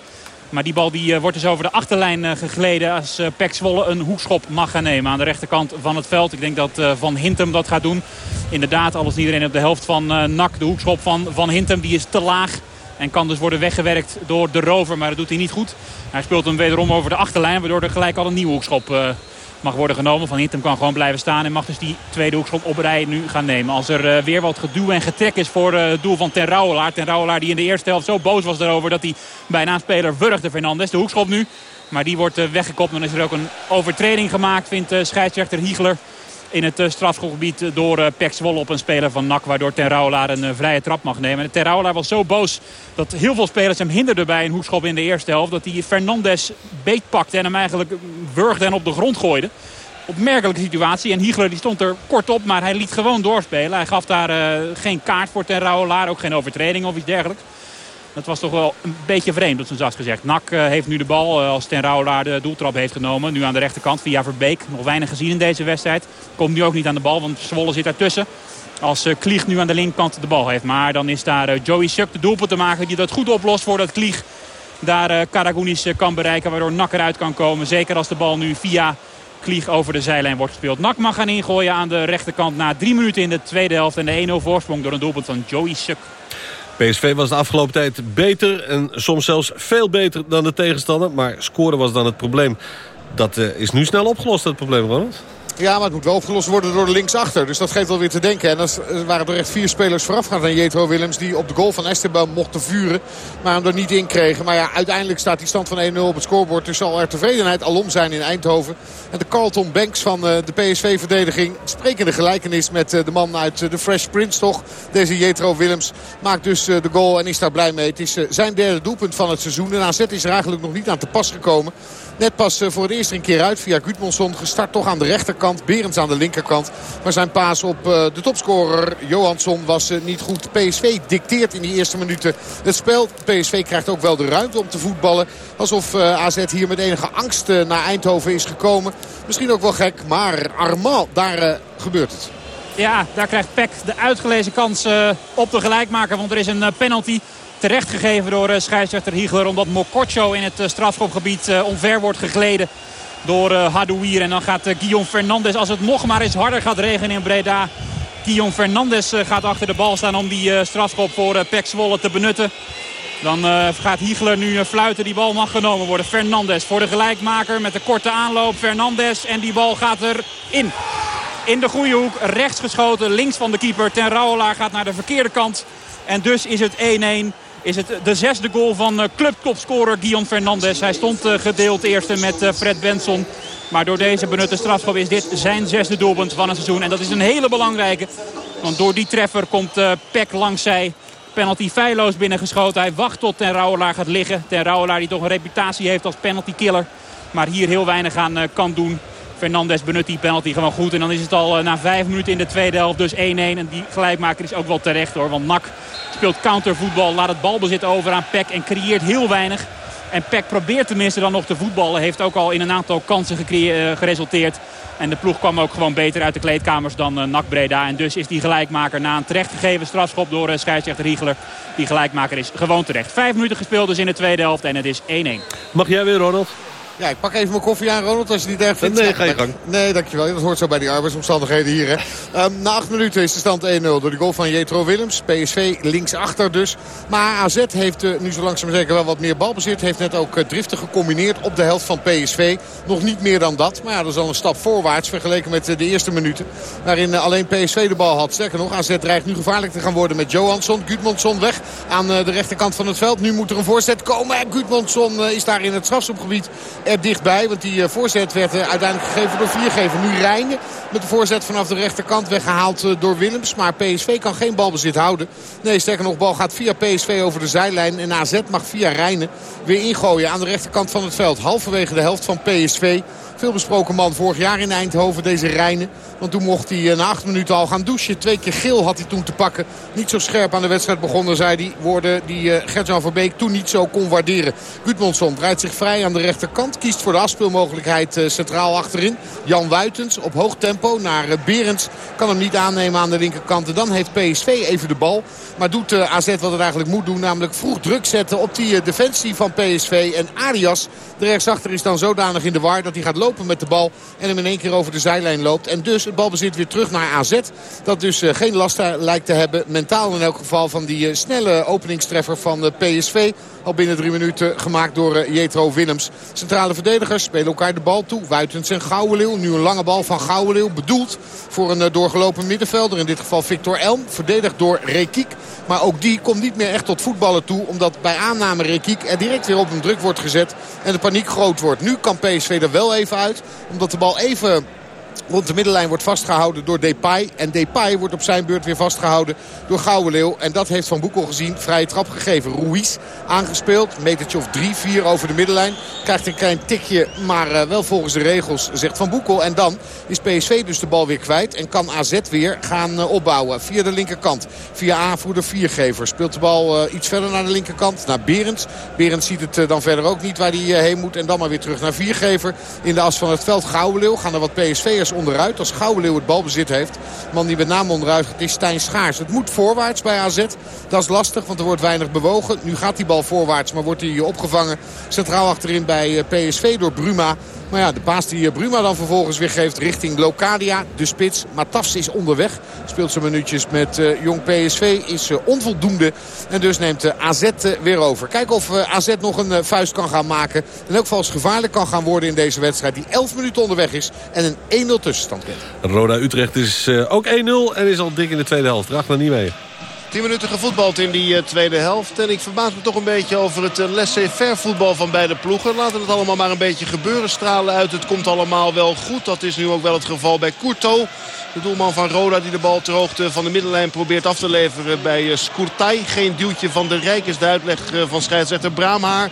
Maar die bal die wordt dus over de achterlijn gegleden. Als Pek Zwolle een hoekschop mag gaan nemen aan de rechterkant van het veld. Ik denk dat Van Hintem dat gaat doen. Inderdaad, alles iedereen op de helft van NAC. De hoekschop van Van Hintem die is te laag. En kan dus worden weggewerkt door de rover. Maar dat doet hij niet goed. Hij speelt hem wederom over de achterlijn. Waardoor er gelijk al een nieuwe hoekschop mag worden genomen. Van Hintem kan gewoon blijven staan en mag dus die tweede hoekschop op rij nu gaan nemen. Als er uh, weer wat geduw en getrek is voor uh, het doel van Ten Rouwelaar. Ten Rouwelaar die in de eerste helft zo boos was daarover dat hij bijna een speler wurgde Fernandes. De hoekschop nu. Maar die wordt uh, weggekopt. Dan is er ook een overtreding gemaakt, vindt scheidsrechter Hiegler in het strafgebied door uh, Pek Zwolle op een speler van NAC. Waardoor Ten Rouwelaar een uh, vrije trap mag nemen. En Ten was zo boos dat heel veel spelers hem hinderden bij een hoekschop in de eerste helft. Dat hij Fernandes beetpakte en hem eigenlijk wurgde en op de grond gooide. Opmerkelijke situatie. En Hiegler die stond er kort op, maar hij liet gewoon doorspelen. Hij gaf daar geen kaart voor Ten Rouwelaar. Ook geen overtreding of iets dergelijks. Dat was toch wel een beetje vreemd, op zijn zacht gezegd. Nak uh, heeft nu de bal uh, als Ten Rouwelaar de doeltrap heeft genomen. Nu aan de rechterkant via Verbeek. Nog weinig gezien in deze wedstrijd. Komt nu ook niet aan de bal, want Zwolle zit daartussen. Als uh, Klieg nu aan de linkerkant de bal heeft. Maar dan is daar Joey Suk de doelpunt te maken die dat goed oplost voordat Klieg daar Karagounis kan bereiken. Waardoor Nak eruit kan komen. Zeker als de bal nu via Klieg over de zijlijn wordt gespeeld. Nak mag gaan ingooien aan de rechterkant na drie minuten in de tweede helft. En de 1-0 voorsprong door een doelpunt van Joey Suk. PSV was de afgelopen tijd beter en soms zelfs veel beter dan de tegenstander. Maar scoren was dan het probleem. Dat uh, is nu snel opgelost, dat probleem, Ronald. Ja, maar het moet wel opgelost worden door de linksachter. Dus dat geeft wel weer te denken. En er waren er echt vier spelers voorafgaand aan Jetro Willems... die op de goal van Esteban mochten vuren, maar hem er niet in kregen. Maar ja, uiteindelijk staat die stand van 1-0 op het scorebord. Dus zal er tevredenheid alom zijn in Eindhoven. En de Carlton Banks van de PSV-verdediging... sprekende gelijkenis met de man uit de Fresh Prince toch. Deze Jetro Willems maakt dus de goal en is daar blij mee. Het is zijn derde doelpunt van het seizoen. De AZ is er eigenlijk nog niet aan te pas gekomen. Net pas voor het eerst een keer uit via Gudmundsson. Gestart toch aan de rechterkant. Berends aan de linkerkant. Maar zijn paas op de topscorer Johansson was niet goed. PSV dicteert in die eerste minuten het spel. PSV krijgt ook wel de ruimte om te voetballen. Alsof AZ hier met enige angst naar Eindhoven is gekomen. Misschien ook wel gek. Maar Armand, daar gebeurt het. Ja, daar krijgt Peck de uitgelezen kans op de gelijkmaker. Want er is een penalty terecht gegeven door uh, scheidsrechter Hiegler. Omdat Mokotjo in het uh, strafschopgebied uh, omver wordt gegleden door Hadouier. En dan gaat Guillaume Fernandes, als het nog maar eens harder gaat regenen in Breda... Guillaume Fernandes gaat achter de bal staan om die strafschop voor Pek Zwolle te benutten. Dan gaat Hiegler nu fluiten. Die bal mag genomen worden. Fernandes voor de gelijkmaker met de korte aanloop. Fernandes en die bal gaat erin. In de goede hoek, rechts geschoten, links van de keeper. Ten Rouwelaar gaat naar de verkeerde kant. En dus is het 1-1 is het de zesde goal van clubtopscorer Guillaume Fernandes. Hij stond gedeeld eerste met Fred Benson. Maar door deze benutte strafschop is dit zijn zesde doelpunt van het seizoen. En dat is een hele belangrijke. Want door die treffer komt Peck langs zij. Penalty feilloos binnengeschoten. Hij wacht tot Ten Rouwelaar gaat liggen. Ten Rouwelaar die toch een reputatie heeft als penalty killer. Maar hier heel weinig aan kan doen. Fernandes benut die penalty gewoon goed. En dan is het al na vijf minuten in de tweede helft dus 1-1. En die gelijkmaker is ook wel terecht hoor. Want NAC speelt countervoetbal, laat het balbezit over aan Peck en creëert heel weinig. En Peck probeert tenminste dan nog te voetballen. Heeft ook al in een aantal kansen geresulteerd. En de ploeg kwam ook gewoon beter uit de kleedkamers dan uh, NAC Breda. En dus is die gelijkmaker na een terechtgegeven strafschop door uh, scheidsrechter Riegler. Die gelijkmaker is gewoon terecht. Vijf minuten gespeeld dus in de tweede helft en het is 1-1. Mag jij weer Ronald? Ja, ik pak even mijn koffie aan, Ronald, als je het niet erg vindt. Nee, ga je gang. Nee, dankjewel. Dat hoort zo bij die arbeidsomstandigheden hier. Hè. Um, na acht minuten is de stand 1-0 door de goal van Jetro Willems. PSV linksachter dus. Maar AZ heeft uh, nu zo langzaam zeker wel wat meer balbezit. Heeft net ook uh, driftig gecombineerd op de helft van PSV. Nog niet meer dan dat. Maar ja, dat is al een stap voorwaarts vergeleken met uh, de eerste minuten. Waarin alleen PSV de bal had. Sterker nog, AZ dreigt nu gevaarlijk te gaan worden met Johansson. Gudmundsson weg aan de rechterkant van het veld. Nu moet er een voorzet komen. En Gudmundsson is daar in het strafschopgebied er dichtbij. Want die voorzet werd uiteindelijk gegeven door Viergever. Nu Rijnen met de voorzet vanaf de rechterkant weggehaald door Willems. Maar PSV kan geen balbezit houden. Nee, sterker nog, bal gaat via PSV over de zijlijn. En AZ mag via Rijnen weer ingooien aan de rechterkant van het veld. Halverwege de helft van PSV. Veel besproken man vorig jaar in Eindhoven, deze Rijnen. Want toen mocht hij na acht minuten al gaan douchen. Twee keer geel had hij toen te pakken. Niet zo scherp aan de wedstrijd begonnen, zei hij. Woorden die uh, Gert-Jan Verbeek toen niet zo kon waarderen. Gudmundsson draait zich vrij aan de rechterkant. Kiest voor de afspeelmogelijkheid uh, centraal achterin. Jan Wuitens op hoog tempo naar Berends. Kan hem niet aannemen aan de linkerkant. En dan heeft PSV even de bal. Maar doet AZ wat het eigenlijk moet doen. Namelijk vroeg druk zetten op die defensie van PSV. En Arias, de rechtsachter, is dan zodanig in de war dat hij gaat lopen met de bal. En hem in één keer over de zijlijn loopt. En dus het balbezit weer terug naar AZ. Dat dus uh, geen last lijkt te hebben. Mentaal in elk geval van die uh, snelle openingstreffer van uh, PSV. Al binnen drie minuten gemaakt door Jetro Willems. Centrale verdedigers spelen elkaar de bal toe. Wuitens en Gouwenleeuw. Nu een lange bal van Gouwenleeuw. Bedoeld voor een doorgelopen middenvelder. In dit geval Victor Elm. Verdedigd door Rekiek. Maar ook die komt niet meer echt tot voetballen toe. Omdat bij aanname Rekiek er direct weer op een druk wordt gezet. En de paniek groot wordt. Nu kan PSV er wel even Omdat de bal even rond de middenlijn wordt vastgehouden door Depay. En Depay wordt op zijn beurt weer vastgehouden door Gouwenleeuw. En dat heeft Van Boekel gezien. Vrije trap gegeven. Ruiz aangespeeld. Metertje of 3-4 over de middenlijn. Krijgt een klein tikje, maar uh, wel volgens de regels, zegt Van Boekel. En dan is PSV dus de bal weer kwijt. En kan AZ weer gaan uh, opbouwen. Via de linkerkant. Via aanvoerder Viergever. Speelt de bal uh, iets verder naar de linkerkant. Naar Berends. Berends ziet het dan verder ook niet waar hij heen moet. En dan maar weer terug naar Viergever. In de as van het veld Gouwenleeuw. Gaan er wat PSV'ers onderuit. Als Gouwenleeuw het balbezit heeft. Man die met name onderuit is Stijn Schaars. Het moet voorwaarts bij AZ. Dat is lastig, want er wordt weinig bewogen. Nu gaat die bal voorwaarts, maar wordt hij opgevangen. Centraal achterin bij PSV door Bruma. Maar ja, de paas die Bruma dan vervolgens weer geeft richting Locadia. De spits. Matafs is onderweg. Speelt zijn minuutjes met uh, jong PSV. Is uh, onvoldoende. En dus neemt uh, AZ weer over. Kijken of AZ nog een vuist kan gaan maken. En ook vals gevaarlijk kan gaan worden in deze wedstrijd. Die 11 minuten onderweg is. En een 1-0 tussenstand kent. Roda Utrecht is ook 1-0. En is al dik in de tweede helft. Racht er niet mee. 10 minuten gevoetbald in die uh, tweede helft. En ik verbaas me toch een beetje over het uh, laissez-faire voetbal van beide ploegen. Laten het allemaal maar een beetje gebeuren. Stralen uit, het komt allemaal wel goed. Dat is nu ook wel het geval bij Courto. De doelman van Roda die de bal ter hoogte van de middenlijn probeert af te leveren bij uh, Scourtai. Geen duwtje van de Rijk is de uitleg van scheidsrechter Braamhaar.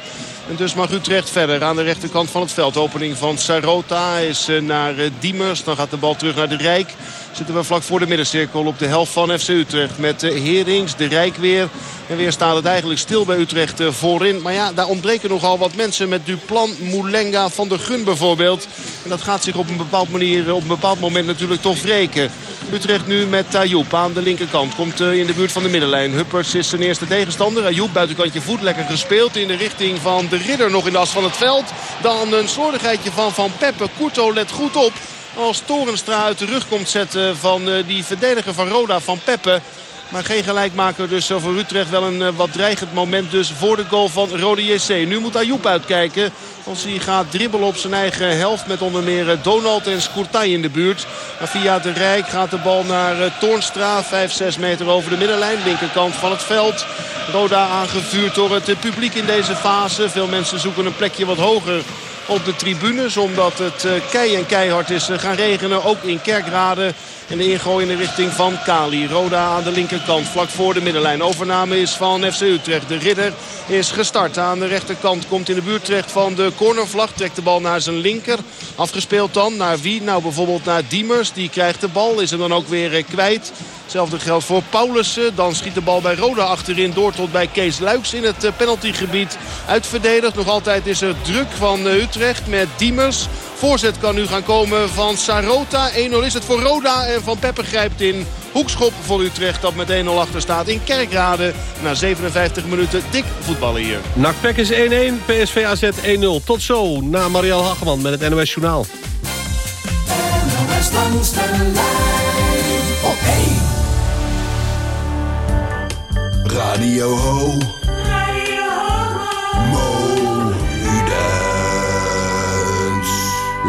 En dus mag Utrecht verder aan de rechterkant van het veld. Opening van Sarota is naar Diemers. Dan gaat de bal terug naar de Rijk. Zitten we vlak voor de middencirkel op de helft van FC Utrecht. Met Herings, de Rijk weer. En weer staat het eigenlijk stil bij Utrecht voorin. Maar ja, daar ontbreken nogal wat mensen met Duplan, Moulenga, Van der Gun bijvoorbeeld. En dat gaat zich op een bepaald manier, op een bepaald moment natuurlijk toch wreken. Utrecht nu met Ayoub aan de linkerkant. Komt in de buurt van de middenlijn. Huppers is zijn eerste tegenstander. Ayoub buitenkantje voet lekker gespeeld in de richting van de ridder nog in de as van het veld. Dan een slordigheidje van Van Peppe. Kurto let goed op. Als Torenstra uit de rug komt zetten van die verdediger van Roda van Peppe. Maar geen gelijkmaker dus voor Utrecht. Wel een wat dreigend moment dus voor de goal van Rode JC. Nu moet Ayoub uitkijken. Als hij gaat dribbelen op zijn eigen helft. Met onder meer Donald en Scourtai in de buurt. Maar via de Rijk gaat de bal naar Toornstra. 5-6 meter over de middenlijn. Linkerkant van het veld. Roda aangevuurd door het publiek in deze fase. Veel mensen zoeken een plekje wat hoger op de tribunes. Omdat het kei en keihard is gaan regenen. Ook in Kerkrade. En de ingooi in de richting van Kali. Roda aan de linkerkant, vlak voor de middenlijn. Overname is van FC Utrecht. De ridder is gestart aan de rechterkant. Komt in de buurt terecht van de cornervlag. Trekt de bal naar zijn linker. Afgespeeld dan naar wie? Nou bijvoorbeeld naar Diemers. Die krijgt de bal. Is hem dan ook weer kwijt. Hetzelfde geldt voor Paulussen. Dan schiet de bal bij Roda achterin door tot bij Kees Luiks in het penaltygebied. Uitverdedigd. Nog altijd is er druk van Utrecht met Diemers. Voorzet kan nu gaan komen van Sarota. 1-0 is het voor Roda. En Van Peppe grijpt in. Hoekschop voor Utrecht dat met 1-0 achter staat in Kerkrade. Na 57 minuten dik voetballen hier. NAC is 1-1, PSV AZ 1-0. Tot zo, na Marielle Hageman met het NOS Journaal. NOS langs de lijn op 1. Radio Ho.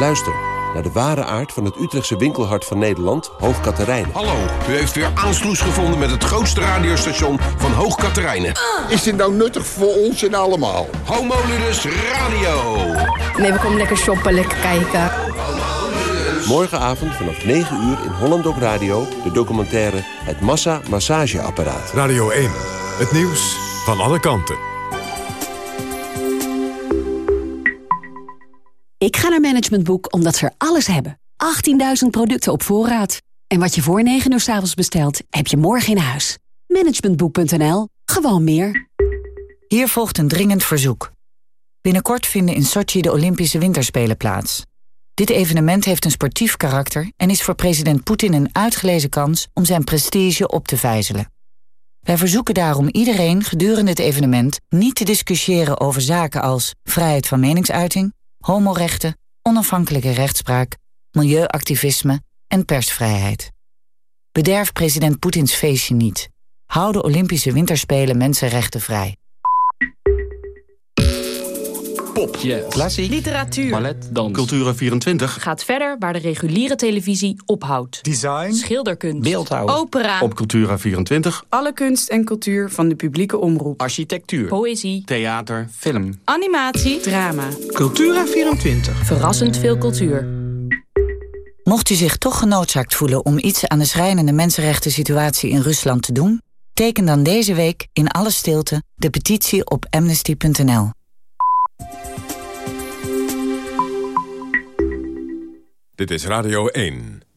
Luister naar de ware aard van het Utrechtse winkelhart van Nederland, Hoog Katerijnen. Hallo, u heeft weer aansluis gevonden met het grootste radiostation van Hoog Katerijnen. Is dit nou nuttig voor ons en allemaal? Homoludus Radio. Nee, we komen lekker shoppen, lekker kijken. Morgenavond vanaf 9 uur in Holland op Radio... de documentaire Het Massa Massageapparaat. Radio 1, het nieuws van alle kanten. Ik ga naar Management Boek omdat ze er alles hebben. 18.000 producten op voorraad. En wat je voor 9 uur s avonds bestelt, heb je morgen in huis. Managementboek.nl. Gewoon meer. Hier volgt een dringend verzoek. Binnenkort vinden in Sochi de Olympische Winterspelen plaats. Dit evenement heeft een sportief karakter... en is voor president Poetin een uitgelezen kans om zijn prestige op te vijzelen. Wij verzoeken daarom iedereen gedurende het evenement... niet te discussiëren over zaken als vrijheid van meningsuiting homorechten, onafhankelijke rechtspraak, milieuactivisme en persvrijheid. Bederf president Poetins feestje niet. Hou de Olympische Winterspelen mensenrechten vrij. Pop, klassiek, literatuur, ballet, dans, Cultura24. Gaat verder waar de reguliere televisie ophoudt. Design, Schilderkunst, beeldhouw, opera, op Cultura24. alle kunst en cultuur van de publieke omroep. Architectuur, Poëzie, theater, film. animatie, drama. Cultura24. Verrassend veel cultuur. Mocht u zich toch genoodzaakt voelen om iets aan de schrijnende mensenrechten situatie in Rusland te doen, teken dan deze week in alle stilte de petitie op amnesty.nl. Dit is Radio 1.